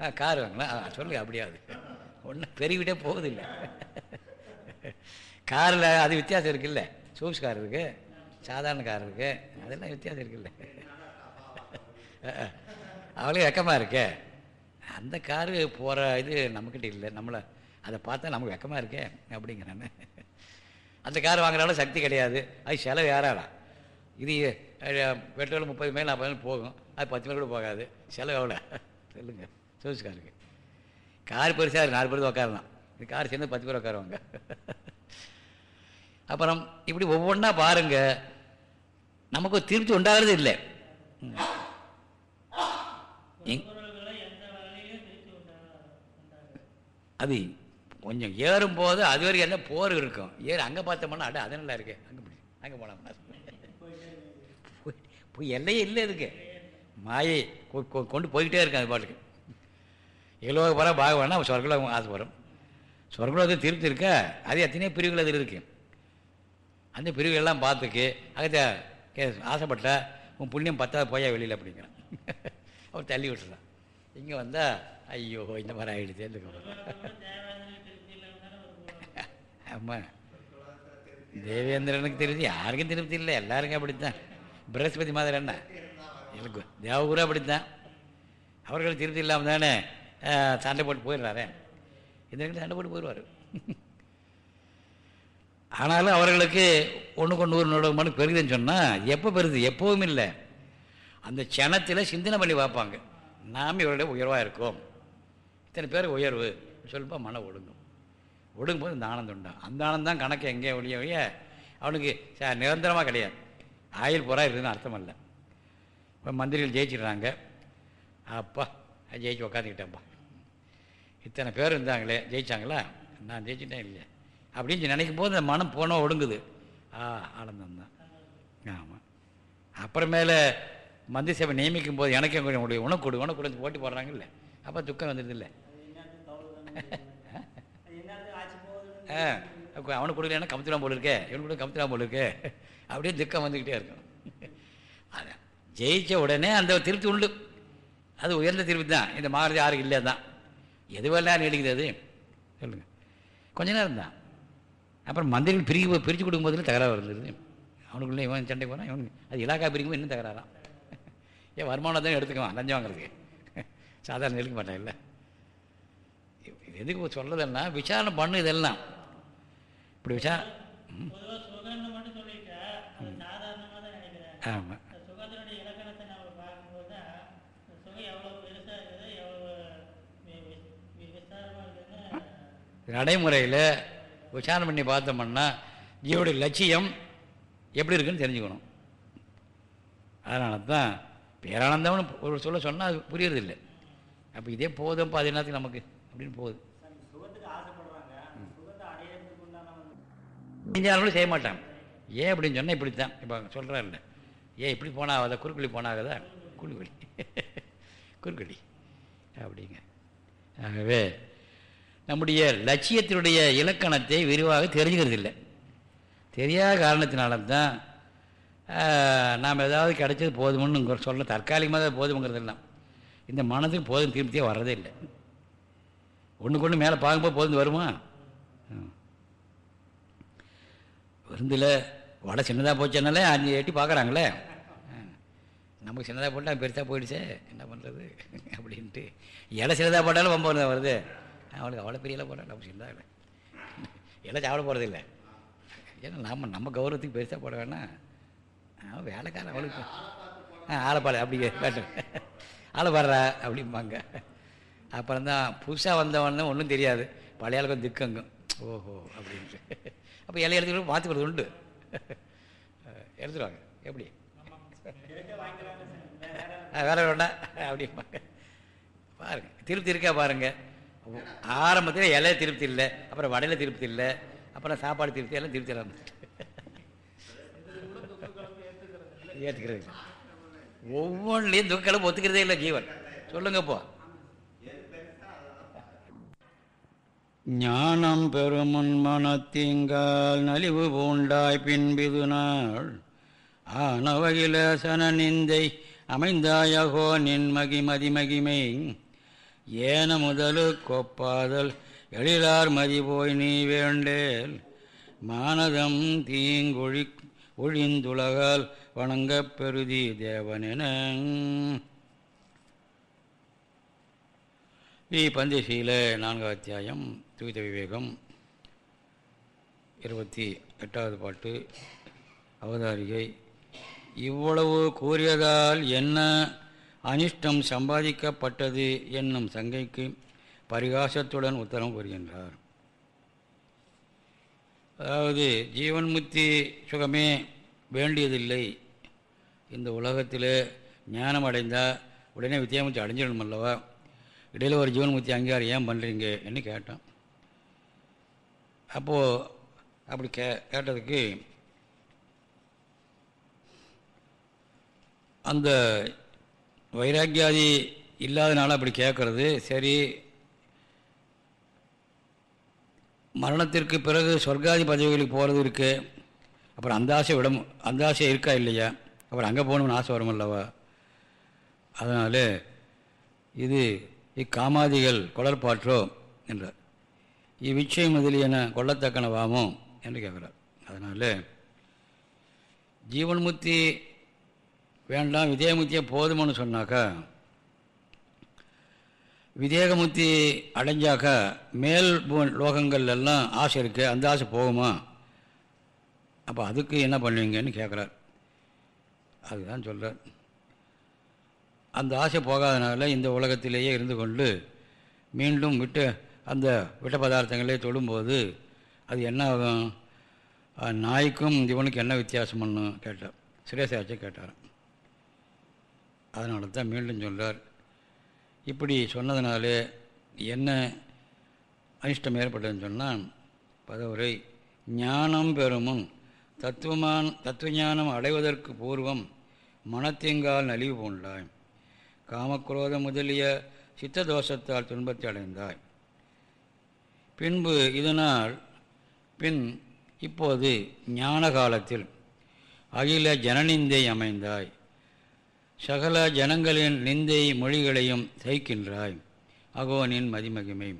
ஆ? கார் வாங்கலாம். ஆ சொல்லுங்க அப்படியாவது. ஒன்றும் பெருகிட்டே போகுதில்லை காரில் அது வித்தியாசம் இருக்குல்ல. சூப்ஸ் கார் இருக்குது சாதாரண கார் இருக்குது அதெல்லாம் வித்தியாசம் இருக்குல்ல. அவளே வெக்கமாக இருக்கே. அந்த காரு போகிற இது நம்மக்கிட்ட இல்லை. நம்மளை அதை பார்த்தா நமக்கு வெக்கமாக இருக்கே அப்படிங்கிறானே. அந்த கார் வாங்குறாலும் சக்தி கிடையாது. அது செலவு ஏறாடா இது பெட்ரோல் முப்பது மைல் நாற்பது மைல் போகும். அது பத்து மேல் கூட போகாது. செலவு எவ்வளோ? சொல்லுங்கள் சூஸ் காருக்கு. கார் பெருசாக நாலு பேர் உட்காரலாம். இது கார் சேர்ந்து பத்து பேர் உட்காருவாங்க. அப்புறம் இப்படி ஒவ்வொன்றா பாருங்க. நமக்கு திருப்தி உண்டாகிறது இல்லை. அது கொஞ்சம் ஏறும்போது அது வரைக்கும் எல்லாம் போர் இருக்கும். ஏறு அங்கே பார்த்தோம்னா அட அது நல்லா இருக்கு. அங்கே பிடி அங்கே போனோம்னா போய் எல்லையே இல்லை இதுக்கு. மாயை கொண்டு போய்கிட்டே இருக்கு அது பாட்டுக்கு. எல்லோக பர பாகவானா சொர்க்கலோகம் ஆசை வரும். சொர்க்கலோகத்தில் திருப்தி இருக்கா? அது எத்தனையோ பிரிவுகள் அதில் இருக்குது அந்த பிரிவுகள்லாம் பார்த்துக்கு அகத்தியா கே ஆசைப்பட்டா உன் புண்ணியம் பத்தாவது போயா வெளியில் அப்படிங்கிறான் அவர் தள்ளி விட்டுறான். இங்கே வந்தால் ஐயோ இந்த மாதிரி ஆகிடுச்சு ஆமாம் தேவேந்திரனுக்கு திருப்தி யாருக்கும் திருப்தி இல்லை எல்லாருக்கும் அப்படித்தான். பிரகஸ்பதி மாதிரி என்ன? எனக்கு தேவகுரு அப்படித்தான். அவர்களுக்கு திருப்தி இல்லாமல் தானே சண்டை போட்டு போயிடுறாரு. இந்த சண்டை போட்டு போயிடுவார். ஆனாலும் அவர்களுக்கு ஒன்று கொண்டு ஒரு நூறு மணி பெருகுதுன்னு சொன்னால் எப்போ பெருது எப்பவும் இல்லை. அந்த க்ஷணத்தில் சிந்தனை பண்ணி பார்ப்பாங்க. நாம் இவருடைய உயர்வாக இருக்கோம். இத்தனை பேர் உயர்வு. சொல்லுப்பா மன ஒடுங்கும். ஒடுங்கும்போது இந்த ஆனந்தம் உண்டா? அந்த ஆனந்தம் கணக்கு எங்கே ஒழிய ஒழிய அவனுக்கு ச நிரந்தரமாக கிடையாது. ஆயில் புறா இருக்குதுன்னு அர்த்தம் இல்லை. இப்போ மந்திரிகள் ஜெயிச்சிடுறாங்க. அப்பா ஜெயிச்சு உக்காந்துக்கிட்டேன்ப்பா. இத்தனை பேர் இருந்தாங்களே ஜெயிச்சாங்களா? நான் ஜெயிச்சிட்டேன் இல்லையா? அப்படின்னு நினைக்கும் போது அந்த மனம் போனால் ஒடுங்குது. ஆ ஆனந்தம்தான் ஆமாம் அப்புறமேல மந்திரி சபை நியமிக்கும் போது எனக்கே கொஞ்சம் உடைய உணவு கொடு உணவு கொடுத்து போட்டி போடுறாங்கல்ல அப்போ துக்கம் வந்துடுது இல்லை. ஆ அவனுக்கு கொடுக்கலன்னா கமுத்துலாம் போலிருக்கே இவனுக்கு கூட கமுத்துலாம் போல் இருக்கே. அப்படியே துக்கம் வந்துக்கிட்டே இருக்கும். அதான் ஜெயித்த உடனே அந்த திருப்தி உண்டு. அது உயர்ந்த திருப்தி தான். இந்த மாறுதி யாருக்கு இல்லை தான் எதுவெல்லாம் நீடிக்குது அது. சொல்லுங்கள் கொஞ்ச நேரம் தான். அப்புறம் மந்திரிகள் பிரிவு பிரித்து கொடுக்கும்போதுல தகராறு வந்துடுது அவனுக்குள்ளே இவன் சண்டை போகிறான் இவனுக்கு அது இலாக்கா பிரிக்கும்போது இன்னும் தகராறான் ஏன் வருமானம் தான் எடுத்துக்குவான் லஞ்சம் வாங்குறதுக்கு. சாதாரண எடுக்க மாட்டான் இல்லை. இது எதுக்கு சொல்றதுன்னா விசாரணை பண்ணு இதெல்லாம். இப்படி விசா ஆமாம் நடைமுறையில் விசாரணை பண்ணி பார்த்தோம்னா ஜீவனுடைய லட்சியம் எப்படி இருக்குன்னு தெரிஞ்சுக்கணும். அதனால தான் பேரானந்தம்னு ஒரு சொல்ல சொன்னால் அது புரியறதில்லை. அப்போ இதே போதும் பாதி நேரத்துக்கு நமக்கு? அப்படின்னு போகுது. செஞ்சாலும் செய்ய மாட்டான். ஏன் அப்படின்னு சொன்னால் இப்படித்தான். இப்போ சொல்கிறாருல்ல ஏன் இப்படி போனால் ஆகாதா குறுக்குழி போனால் ஆகாதா குறுக்குழி குறுக்குழி அப்படிங்க. ஆகவே நம்முடைய லட்சியத்தினுடைய இலக்கணத்தை விரிவாக தெரிஞ்சுக்கிறது இல்லை தெரியாத காரணத்தினால்தான் நாம் ஏதாவது கிடைச்சது போதும்னு சொல்ல தற்காலிகமாக தான் போதுங்கிறதெல்லாம் இந்த மனதுக்கு போதும் திருப்தியாக வர்றதே இல்லை ஒன்றுக்கு ஒன்று மேலே பார்க்கும்போது போதும் வருமா? விருந்தில் வடை சின்னதாக போச்சுனாலே அஞ்சு எட்டி பார்க்குறாங்களே நமக்கு சின்னதாக போட்டால் பெருசாக போயிடுச்சே என்ன பண்ணுறது அப்படின்ட்டு. இலை சின்னதாக போட்டாலும் ரொம்ப வருது. அவளுக்கு அவ்வளோ பெரிய இலை நம்ம சின்னதாக இல்லை சாப்பிட போகிறதில்ல ஏன்னா நம்ம நம்ம கௌரவத்துக்கு பெருசாக போட வேணாம். அவன் வேலைக்காரன் அவளுக்கு. ஆ ஆளைப்பாடு அப்படி கேட்டு. ஆளை பாடுறா அப்படிம்பாங்க. அப்புறம் தான் புதுசாக வந்தவொடனே ஒன்றும் தெரியாது. பழைய ஆளுக்கும் திக்கங்கும் ஓஹோ அப்படின்ட்டு. அப்போ இலை எடுத்துக்கிட்டு மாற்றிக்கிறது உண்டு. எடுத்துருவாங்க. எப்படி? வேற வேண்டாம் அப்படிம்பாங்க. பாருங்கள் திருப்தி இருக்கா பாருங்கள் ஆரம்பத்தில் இலைய திருப்தி இல்லை அப்புறம் வடையில் திருப்தி இல்லை அப்புறம் சாப்பாடு திருப்தி எல்லாம் திருப்தி எல்லாம் ஏற்றுக்கிறது ஒவ்வொன்றிலையும் துக்களும் ஒத்துக்கிறதே இல்லை ஜீவன். சொல்லுங்கப்போ ஞானம் பெருமுன் மனத்திங்கால் நலிவு பூண்டாய் பின்பிது நாள். ஆனவகிலசன நிந்தை அமைந்தாயகோ நின் மகிமதி மகிமை ஏன முதலு கொப்பாதல் எழிலார் மதி போய் நீ வேண்டேல். மானதம் தீங்கொழி ஒழிந்துலகால் வணங்கப் பெருதி தேவனென. வி. பந்தசீல நான்காம் அத்தியாயம் துவித விவேகம் இருபத்தி எட்டாவது பாட்டு அவதாரிகை. இவ்வளவு கூறியதால் என்ன அனிஷ்டம் சம்பாதிக்கப்பட்டது என்னும் சங்கைக்கு பரிகாசத்துடன் உத்தரம் கூறுகின்றார் அதாவது ஜீவன் முக்தி சுகமே வேண்டியதில்லை. இந்த உலகத்தில் ஞானம் அடைந்தால் உடனே வித்தியாமுத்தி அடைஞ்சிடணும் அல்லவா? இடையில் ஒரு ஜீவன் முக்தி அங்கீகாரம் ஏன் பண்ணுறீங்க என்று கேட்டான். அப்போது அப்படி கே கேட்டதுக்கு அந்த வைராக்கியாதி இல்லாதனால அப்படி கேட்குறது சரி. மரணத்திற்கு பிறகு சொர்க்காதி பதவிகளுக்கு போகிறது இருக்குது அப்புறம் அந்த ஆசை விட அந்த ஆசை இருக்கா இல்லையா? அப்புறம் அங்கே போகணும்னு ஆசை வரும் அல்லவா? அதனால் இது இக்காமாதிகள் கொளற்பாற்றோ என்றார். இவ்விச்சை முதலியன கொள்ளத்தக்கனவாமோ என்று கேட்குறார் அதனால் ஜீவன்முத்தி வேண்டாம் விதேகமுத்தியே போதும்னு சொன்னாக்கா விதேகமுத்தி அடைஞ்சாக்கா மேல் லோகங்கள் எல்லாம் ஆசை இருக்குது அந்த ஆசை போகுமா? அப்போ அதுக்கு என்ன பண்ணுவீங்கன்னு கேட்குறார் அதுதான் சொல்கிறார் அந்த ஆசை போகாதனால இந்த உலகத்திலேயே இருந்து கொண்டு மீண்டும் விட்டு அந்த விட்ட பதார்த்தங்களே தொடும்போது அது என்ன ஆகும்? நாய்க்கும் இவனுக்கு என்ன வித்தியாசம் பண்ணும் கேட்டார். சுரேசாச்சு கேட்டார் அதனால தான் மீண்டும் சொல்கிறார் இப்படி சொன்னதுனாலே என்ன அனிஷ்டம் ஏற்பட்டதுன்னு சொன்னால் பதவுரை ஞானம் பெறுமுன் தத்துவமான் தத்துவஞானம் அடைவதற்கு பூர்வம் மனத்திங்கால் நலிவு போன்றாய். காமக்ரோத முதலிய சித்த தோஷத்தால் துன்பத்தை அடைந்தாய். பின்பு இதனால் பின் இப்போது ஞான காலத்தில் அகில ஜனநிந்தை அமைந்தாய். சகல ஜனங்களின் நிந்தை மொழிகளையும் சகிக்கின்றாய் அகோனின் மதிமகிமை.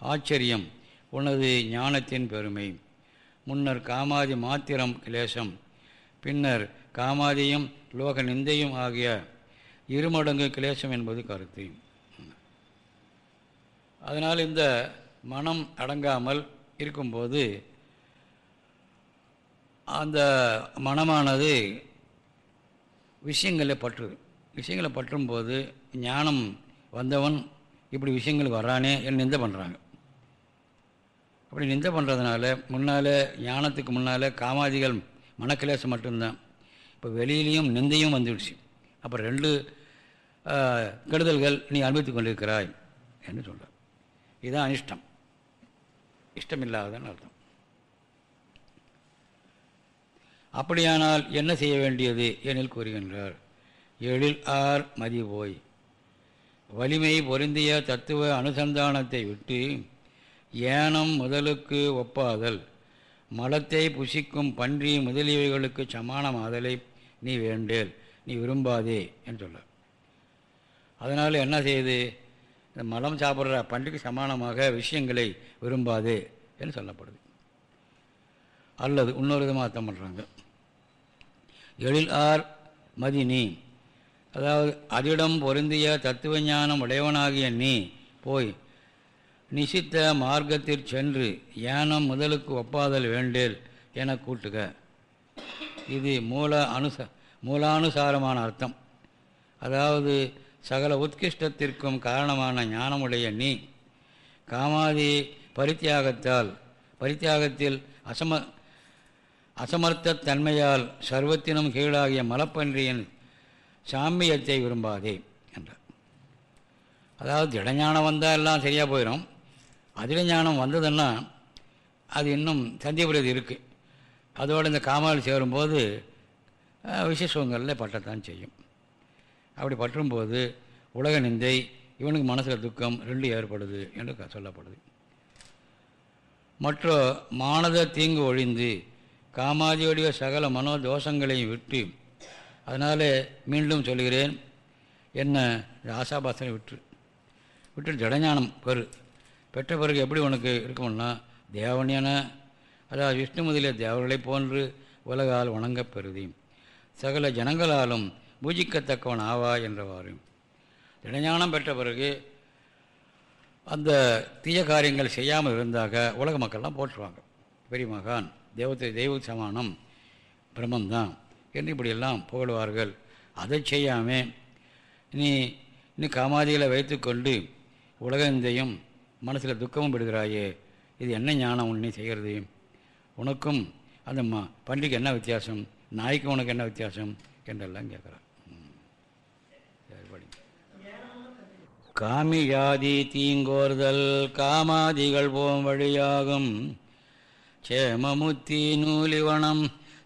ஆச்சரியம் உனது ஞானத்தின் பெருமை. முன்னர் காமாதி மாத்திரம் கிளேசம் பின்னர் காமாதியும் லோக நிந்தையும் ஆகிய இருமடங்கு கிளேசம் என்பது கருத்து. அதனால் இந்த மனம் அடங்காமல் இருக்கும்போது அந்த மனமானது விஷயங்களை பற்று விஷயங்களை பற்றும்போது ஞானம் வந்தவன் இப்படி விஷயங்கள் வரானே என்று நிந்த பண்ணுறாங்க அப்படி நிந்த பண்ணுறதுனால முன்னால் ஞானத்துக்கு முன்னால் காமாதிகள் மனக்கிளேசம் மட்டும்தான். இப்போ வெளியிலையும் நிந்தையும் வந்துடுச்சு. அப்புறம் ரெண்டு கெடுதல்கள் நீ அனுபவித்து கொண்டிருக்கிறாய் என்று சொல்கிறார் இதுதான் அனிஷ்டம். இஷ்டமில்லாதன்னு அர்த்தம். அப்படியானால் என்ன செய்ய வேண்டியது? எனில் கூறுகின்றார். எழில் ஆர் மதி போய். வலிமை பொருந்திய தத்துவ அனுசந்தானத்தை விட்டு ஏனம் முதலுக்கு ஒப்பாதல். மலத்தை புசிக்கும் பன்றி முதலியவைகளுக்கு சமானமாதலை நீ வேண்டேல். நீ விரும்பாதே என்று சொல்ல அதனால் என்ன செய்யுது இந்த மலம் சாப்பிட்ற பன்றிக்கு சமானமாக விஷயங்களை விரும்பாதே என்று சொல்லப்படுது. அல்லது இன்னொரு விதமாக அர்த்தம் பண்ணுறாங்க எழில் ஆர் மதினி அதாவது அதிடம் பொருந்திய தத்துவ ஞானம் உடையவனாகிய நீ போய் நிசித்த மார்க்கத்தில் சென்று யானம் முதலுக்கு ஒப்பாதல் வேண்டேல் என கூட்டுக. இது மூல அனுச மூலானுசாரமான அர்த்தம். அதாவது சகல உத்கிருஷ்டத்திற்கும் காரணமான ஞானமுடைய நீ. காமாதி பரித்தியாகத்தால் பரித்தியாகத்தில் அசம அசமர்த்த தன்மையால் சர்வத்தினும் கீழாகிய மலப்பன்றியின் சாமியத்தை விரும்பாதே என்றார். அதாவது திடஞானம் வந்தால் எல்லாம் சரியாக போயிடும் அதில ஞானம் வந்ததுன்னா அது இன்னும் சந்தியபுரதி இருக்குது அதோடு இந்த காமாவில் சேரும்போது விசேஷங்களில் பட்டத்தான் செய்யும். அப்படி பற்றும்போது உலக நிந்தை இவனுக்கு மனசில் துக்கம் ரெண்டு ஏற்படுது என்று சொல்லப்படுது. மற்ற மானத தீங்கு ஒழிந்து காமாதியுடைய சகல மனோதோஷங்களையும் விட்டு அதனால் மீண்டும் சொல்கிறேன் என்ன ஆசாபாசனை விட்டு விட்டு ஜடஞானம் பெரு பெற்ற பிறகு எப்படி உனக்கு இருக்கும்னா தேவனியான அதாவது விஷ்ணு முதலிய தேவர்களைப் போன்று உலகால் வணங்கப் பெறுதி. சகல ஜனங்களாலும் பூஜிக்கத்தக்கவன் ஆவா என்றவாறு. திடஞானம் பெற்ற பிறகு அந்த தீய காரியங்கள் செய்யாமல் இருந்தாக உலக மக்கள்லாம் போற்றுவாங்க. பெரிய மகான். தெய்வத்தை தெய்வ சமானம் பிரம்மந்தான் என்று இப்படியெல்லாம் புகழ்வார்கள். அதை செய்யாமல் நீ நீ காமாதிகளை வைத்துக்கொண்டு உலகந்தையும் மனசில் துக்கமும் விடுகிறாயே இது என்ன ஞானம் உன்னை செய்கிறது? உனக்கும் அந்த மா பண்டிகை என்ன வித்தியாசம்? நாய்க்கும் உனக்கு என்ன வித்தியாசம்? என்றெல்லாம் கேட்குறான் காமியாதி தீங்கோர்தல் காமாதிகள் போம் வழியாகும். சேமமுத்தி நூலிவனம்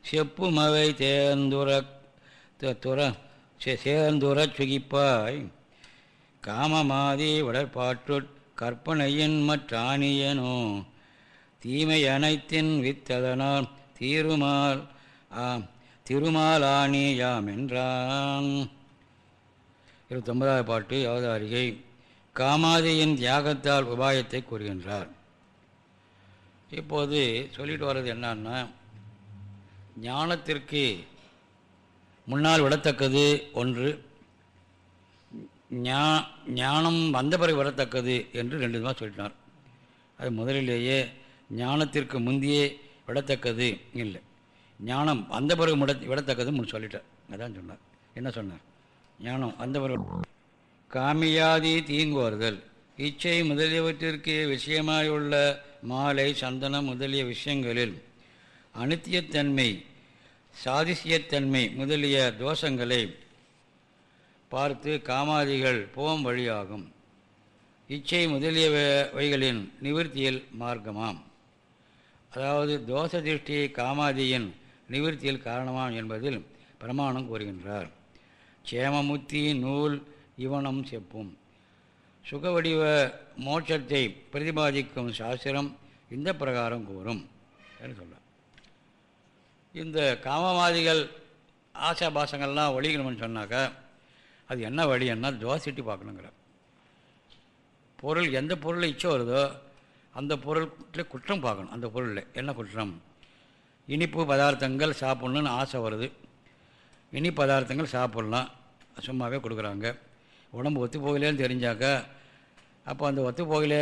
செப்புமவை தேர்ந்துர துற சேர்ந்துரச் சுகிப்பாய். காமமாதி உடற்பாற்று கற்பனையின் மற்றானியனோ தீமை அனைத்தின் வித்ததனால் தீருமால் திருமாலானியாம் என்றான் இருபத்தொன்பதாவது பாட்டு அவதாரிகை காமாதியின் தியாகத்தால் உபாயத்தை கூறுகின்றார். இப்போது சொல்லிட்டு வர்றது என்னன்னா ஞானத்திற்கு முன்னால் விடத்தக்கது ஒன்று ஞா ஞானம் வந்த பிறகு விடத்தக்கது என்று ரெண்டு விதமாக சொல்லிட்டார். அது முதலிலேயே ஞானத்திற்கு முந்தையே விடத்தக்கது இல்லை. ஞானம் வந்த பிறகு முட விடத்தக்கது சொல்லிட்டார். அதான் சொன்னார். என்ன சொன்னார்? ஞானம் வந்த பிறகு காமியாதி தீங்குவார்கள். இச்சை முதலியவற்றிற்கு விஷயமாயுள்ள மாலை சந்தனம் முதலிய விஷயங்களில் அனித்தியத்தன்மை சாதிசியத்தன்மை முதலிய தோஷங்களை பார்த்து காமாதிகள் போம் வழியாகும். இச்சை முதலியவைகளின் நிவர்த்தியில் மார்க்கமாம். அதாவது தோஷ திருஷ்டி காமாதியின் நிவர்த்தியில் காரணமாம் என்பதில் பிரமாணம் கூறுகின்றார். சேமமுத்தி நூல் இவனம் செப்பும். சுகவடிவ மோட்சத்தை பிரதிபாதிக்கும் சாஸ்திரம் இந்த பிரகாரம் கூறும் என்று சொல்ல இந்த காமவாதிகள் ஆசாபாசங்கள்லாம் ஒழிக்கணும்னு சொன்னாக்கா அது என்ன வழி என்ன தோசிட்டு பார்க்கணுங்கிற பொருள் எந்த பொருளை இச்சை வருதோ அந்த பொருளில் குற்றம் பார்க்கணும். அந்த பொருளில் என்ன குற்றம்? இனிப்பு பதார்த்தங்கள் சாப்பிட்ணுன்னு ஆசை வருது. இனிப்பு பதார்த்தங்கள் சாப்பிட்லாம். சும்மாவே கொடுக்குறாங்க. உடம்பு ஒத்து போகலேன்னு தெரிஞ்சாக்கா அப்போ அந்த ஒத்து போகலே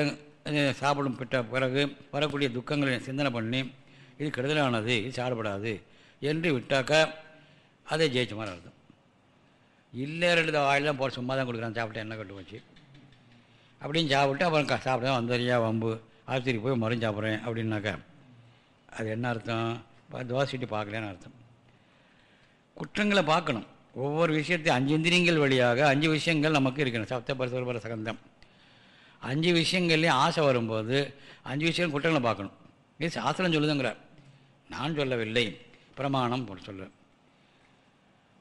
சாப்பிடும் பிட்ட பிறகு வரக்கூடிய துக்கங்களை சிந்தனை பண்ணி இது கெடுதலானது இது சாப்பிடாது என்று விட்டாக்கா அதை ஜெயிச்ச மாதிரி அர்த்தம். இல்லை ரெண்டு வாயிலாம் போட சும்மா தான் கொடுக்குறான் சாப்பிட்டா என்ன கட்டு வச்சு அப்படின்னு சாப்பிட்டு அப்புறம் சாப்பிட்டா வந்தறியா வம்பு ஆஸ்பத்திரிக்கு போய் மருந்து சாப்பிட்றேன் அப்படின்னாக்கா அது என்ன அர்த்தம்? தோசைட்டு பார்க்கலன்னு அர்த்தம். குற்றங்களை பார்க்கணும். ஒவ்வொரு விஷயத்தையும் அஞ்சு இந்திரியங்கள் வழியாக அஞ்சு விஷயங்கள் நமக்கு இருக்கணும். சப்த பரிசுபர சகந்தம். அஞ்சு விஷயங்கள்லேயும் ஆசை வரும்போது அஞ்சு விஷயம் குற்றங்களை பார்க்கணும். இது சாஸ்திரம் சொல்லுதுங்கிறார். நான் சொல்லவில்லை. பிரமாணம் சொல்லுவேன்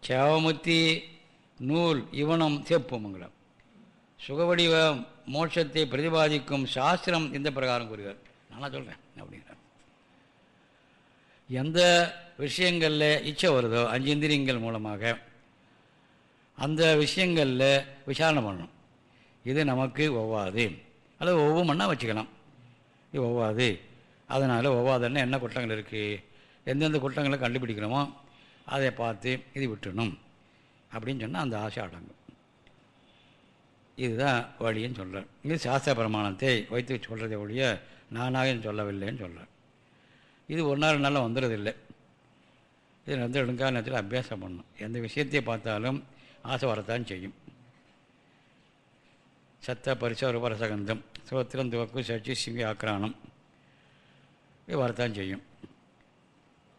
சேவமுத்தி நூல் இவனம் சேப்புமங்கிறார். சுகவடிவ மோட்சத்தை பிரதிபாதிக்கும் சாஸ்திரம் இந்த பிரகாரம் கூறுகிறார். நான் சொல்கிறேன் அப்படிங்கிறார். எந்த விஷயங்களில் இச்சை வருதோ அஞ்சு இந்திரியங்கள் மூலமாக அந்த விஷயங்களில் விசாரணை பண்ணணும். இது நமக்கு ஒவ்வாது. அல்லது ஒவ்வொன்றா வச்சுக்கலாம் இது ஒவ்வாது. அதனால் ஒவ்வாதுன்னா என்ன குற்றங்கள் இருக்குது எந்தெந்த குற்றங்களை கண்டுபிடிக்கணுமோ அதை பார்த்து இது விட்டுணும். அப்படின்னு சொன்னால் அந்த ஆசை அடங்கும். இதுதான் வழின்னு சொல்கிறேன் இது சாஸ்திர பிரமாணத்தை வைத்து சொல்கிறத ஒழிய நானாக சொல்லவில்லைன்னு சொல்கிறேன் இது ஒரு நாள் நாளில் வந்துடுறதில்லை. இது வந்து நெடுங்கால நேரத்தில் அபியாசம் பண்ணணும். எந்த விஷயத்தை பார்த்தாலும் ஆசை வரத்தான் செய்யும். சத்த பரிச ரூபரசகந்தம் சோத்திரம் துவக்கு சர்ச்சி சிங்கி ஆக்கிரானம் இது வரத்தான் செய்யும்.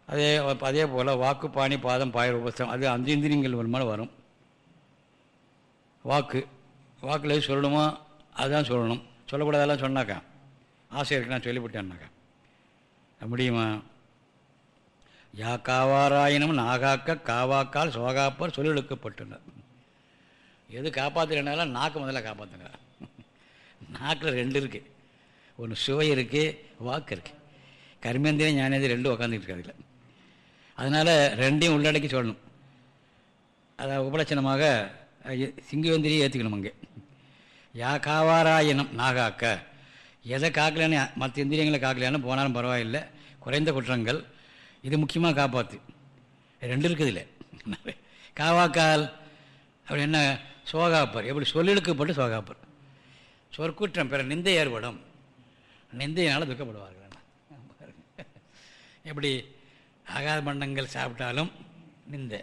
அதே அதே போல் வாக்கு பாணி பாதம் பாய உபஸ்தம் அது அந்த இந்திரியங்கள் மூலமாக வரும். வாக்கு வாக்கில் எது சொல்லணுமோ அதுதான் சொல்லணும். சொல்லக்கூடாதெல்லாம் சொன்னாக்கா ஆசை இருக்குன்னு நான் சொல்லிவிட்டேன்னாக்கா. முடியுமா? யா காவாராயினும் நாகாக்க காவாக்கால் சோகாப்பர் சொல்லிழுக்கப்பட்டுனர் எது காப்பாற்றுறனால நாக்கு முதல்ல காப்பாற்றுங்க நாக்கில் ரெண்டு இருக்குது ஒன்று சுவை இருக்குது வாக்கு இருக்குது கர்மேந்திரம் ஞானேந்திரம் ரெண்டும் உட்காந்துட்டு இருக்காது அதனால் ரெண்டையும் உள்ளடக்கி சொல்லணும். அதை உபலட்சணமாக சிங்கவேந்திரியை ஏற்றுக்கணும் அங்கே. யா காவாராயனம் நாகாக்க. எதை காக்கலன்னு மற்ற இந்திரியங்களை காக்கலையானு போனாலும் பரவாயில்லை. குறைந்த குற்றங்கள் இது முக்கியமாக காப்பாற்று ரெண்டு இருக்குது இல்லை காவாக்கால் அப்படி என்ன சோகாப்பர். எப்படி சொல்லிழுக்கப்பட்டு சோகாப்பர். சொற்குற்றம் பிற நிந்தை ஏற்படும். நிந்தையினால் துக்கப்படுவார்கள். எப்படி ஆகாத மண்டங்கள் சாப்பிட்டாலும் நிந்தை.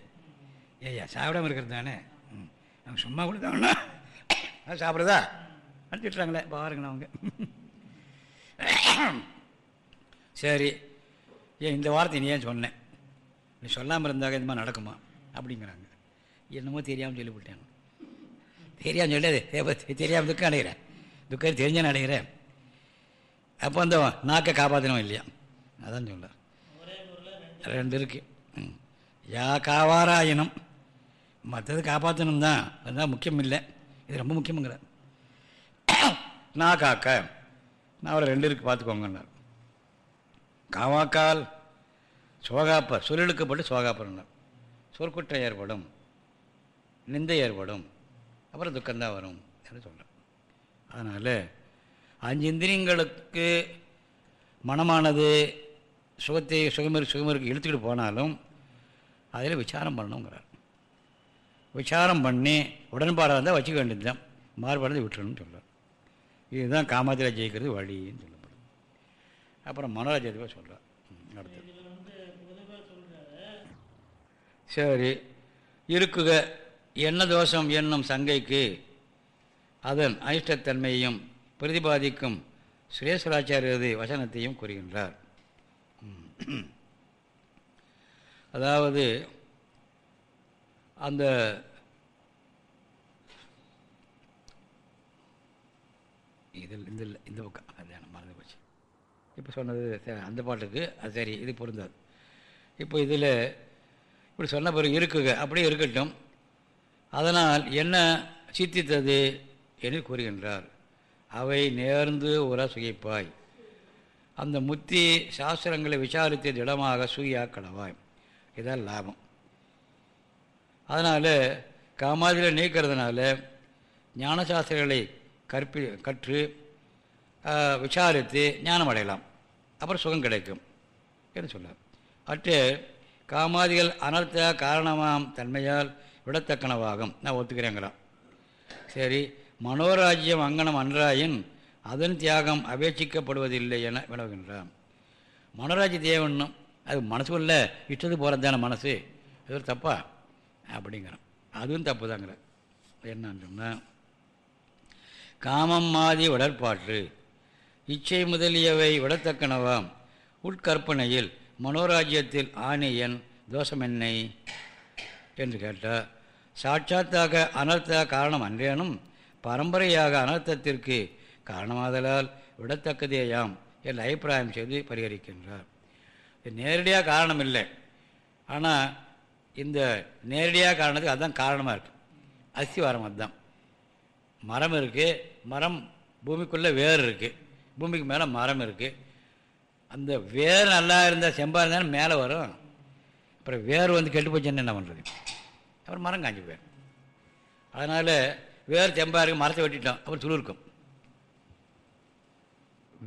ஏய்யா சாப்பிடாம இருக்கிறது தானே? அவங்க சும்மா கொடுத்தாங்கன்னா அது சாப்பிட்றதா? அனுப்பிட்டுறாங்களே பாருங்கண்ணா அவங்க. சரி ஏன் இந்த வார்த்தை நீ ஏன் சொன்னேன் நீ சொல்லாமல் இருந்தாக்க இந்த மாதிரி நடக்குமா? அப்படிங்கிறாங்க. என்னமோ தெரியாமல் சொல்லிவிட்டேன். தெரியாமல் சொல்லாது தெரியாமல் துக்கம் அடைகிறேன் துக்கம் தெரிஞ்சு அடைகிறேன் அப்போ அந்த நாக்கை காப்பாற்றணும் இல்லையா? அதான் சொல்ல ரெண்டு இருக்கு. யா காவாராயனம் மற்றது காப்பாற்றணும் தான். அதுதான் முக்கியம் இல்லை. இது ரொம்ப முக்கியமுங்கிற நான் காக்க. நான் அவரை ரெண்டு இருக்கு பார்த்துக்கோங்கன்னார். காமாக்கால் சோகாப்பர் சொல்லிழுக்கப்பட்டு சோகாப்பர்னார் சொற்குற்றம் ஏற்படும் நிந்தை ஏற்படும் அப்புறம் துக்கம்தான் வரும் என்று சொல்கிறேன் அதனால் அஞ்சு இந்திரியங்களுக்கு மனமானது சுகத்தை சுகமருக்கு சுகமருக்கு இழுத்துக்கிட்டு போனாலும் அதில் விசாரம் பண்ணணுங்கிறார். விசாரம் பண்ணி உடன்பாடாக இருந்தால் வச்சுக்க வேண்டியது தான் மாறுபாடு விட்டுறணும்னு சொல்கிறார் இதுதான் காமத்தில் ஜெயிக்கிறது வழின்னு சொல்லுவார் அப்புறம் மனோராஜ்யத்தை சொல்கிறார் அடுத்து. சரி இருக்குக என்ன தோஷம் என்னும் சங்கைக்கு அதன் அனிஷ்டத்தன்மையையும் பிரதிபாதிக்கும் சுரேஸ்வராச்சாரியது வசனத்தையும் கூறுகின்றார். அதாவது அந்த இதில் இந்த இந்த பக்கம். இப்போ சொன்னது அந்த பாட்டுக்கு. அது சரி இது பொருந்தாது. இப்போ இதில் இப்படி சொன்ன பிறகு இருக்குங்க. அப்படியே இருக்கட்டும். அதனால் என்ன சித்தித்தது என்று கூறுகின்றார். அவை நேர்ந்து உர சுகிப்பாய். அந்த முத்தி சாஸ்திரங்களை விசாரித்த திடமாக சுகியா கடவாய் இதான் லாபம். அதனால் காமாதியில் நீக்கிறதுனால ஞானசாஸ்திரங்களை கற்பி கற்று விசாரித்து ஞானம் அடையலாம் அப்புறம் சுகம் கிடைக்கும் என்று சொன்னார். அட்டு காமாதிகள் அனர்த்த காரணமாம் தன்மையால் விடத்தக்கனவாகும். நான் ஒத்துக்கிறேங்கிறான். சரி மனோராஜ்யம் அங்கனம் அன்றாயின் அதன் தியாகம் அபேட்சிக்கப்படுவதில்லை என வினவுகின்றான். மனோராஜ்ய தேவன்னும் அது மனசுக்குள்ள இஷ்டத்துக்கு போகிறது தானே மனசு? இது ஒரு தப்பா? அப்படிங்கிறான். அதுவும் தப்பு தாங்கிற என்னன்னு சொன்னால் காமம் மாதி உடற்பாட்டு இச்சை முதலியவை விடத்தக்கனவாம். உட்கற்பனையில் மனோராஜ்யத்தில் ஆணியன் தோஷம் என்னை? என்று கேட்டார் சாட்சாத்தாக அனர்த்த காரணம் அன்றேனும் பரம்பரையாக அனர்த்தத்திற்கு காரணமாதலால் விடத்தக்கதேயாம் என்று அபிப்பிராயம் செய்து பரிகரிக்கின்றார். நேரடியாக காரணம் இல்லை ஆனால் இந்த நேரடியாக காரணத்துக்கு அதுதான் காரணமாக இருக்குது அஸ்திவாரம் அதுதான். மரம் இருக்குது மரம் பூமிக்குள்ளே வேர் இருக்குது பூமிக்கு மேலே மரம் இருக்குது அந்த வேர் நல்லா இருந்தால் செம்பா இருந்தாலும் மேலே வரும்? அப்புறம் வேர் வந்து கெட்டு போச்சுன்னு என்ன பண்ணுறது அப்புறம் மரம் காஞ்சி போயிடும். அதனால் வேர் செம்பா இருக்குது மரத்தை வெட்டிட்டோம். அப்புறம் துளிர்க்கும்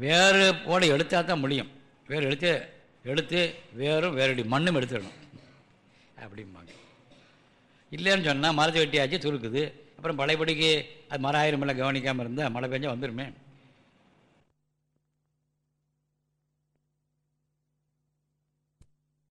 வேறு போட எடுத்தால் தான் முடியும். வேர் எடுத்து எடுத்து வேரும் வேறடி மண்ணும் எடுத்துடணும். அப்படிம்பாங்க. இல்லைன்னு சொன்னால் மரத்தை வெட்டியாச்சு துருக்குது அப்புறம் பழையபடிக்கு அது மரம் ஆயிரம் கவனிக்காமல் இருந்தால் மழை பெஞ்சால் வந்துடுமே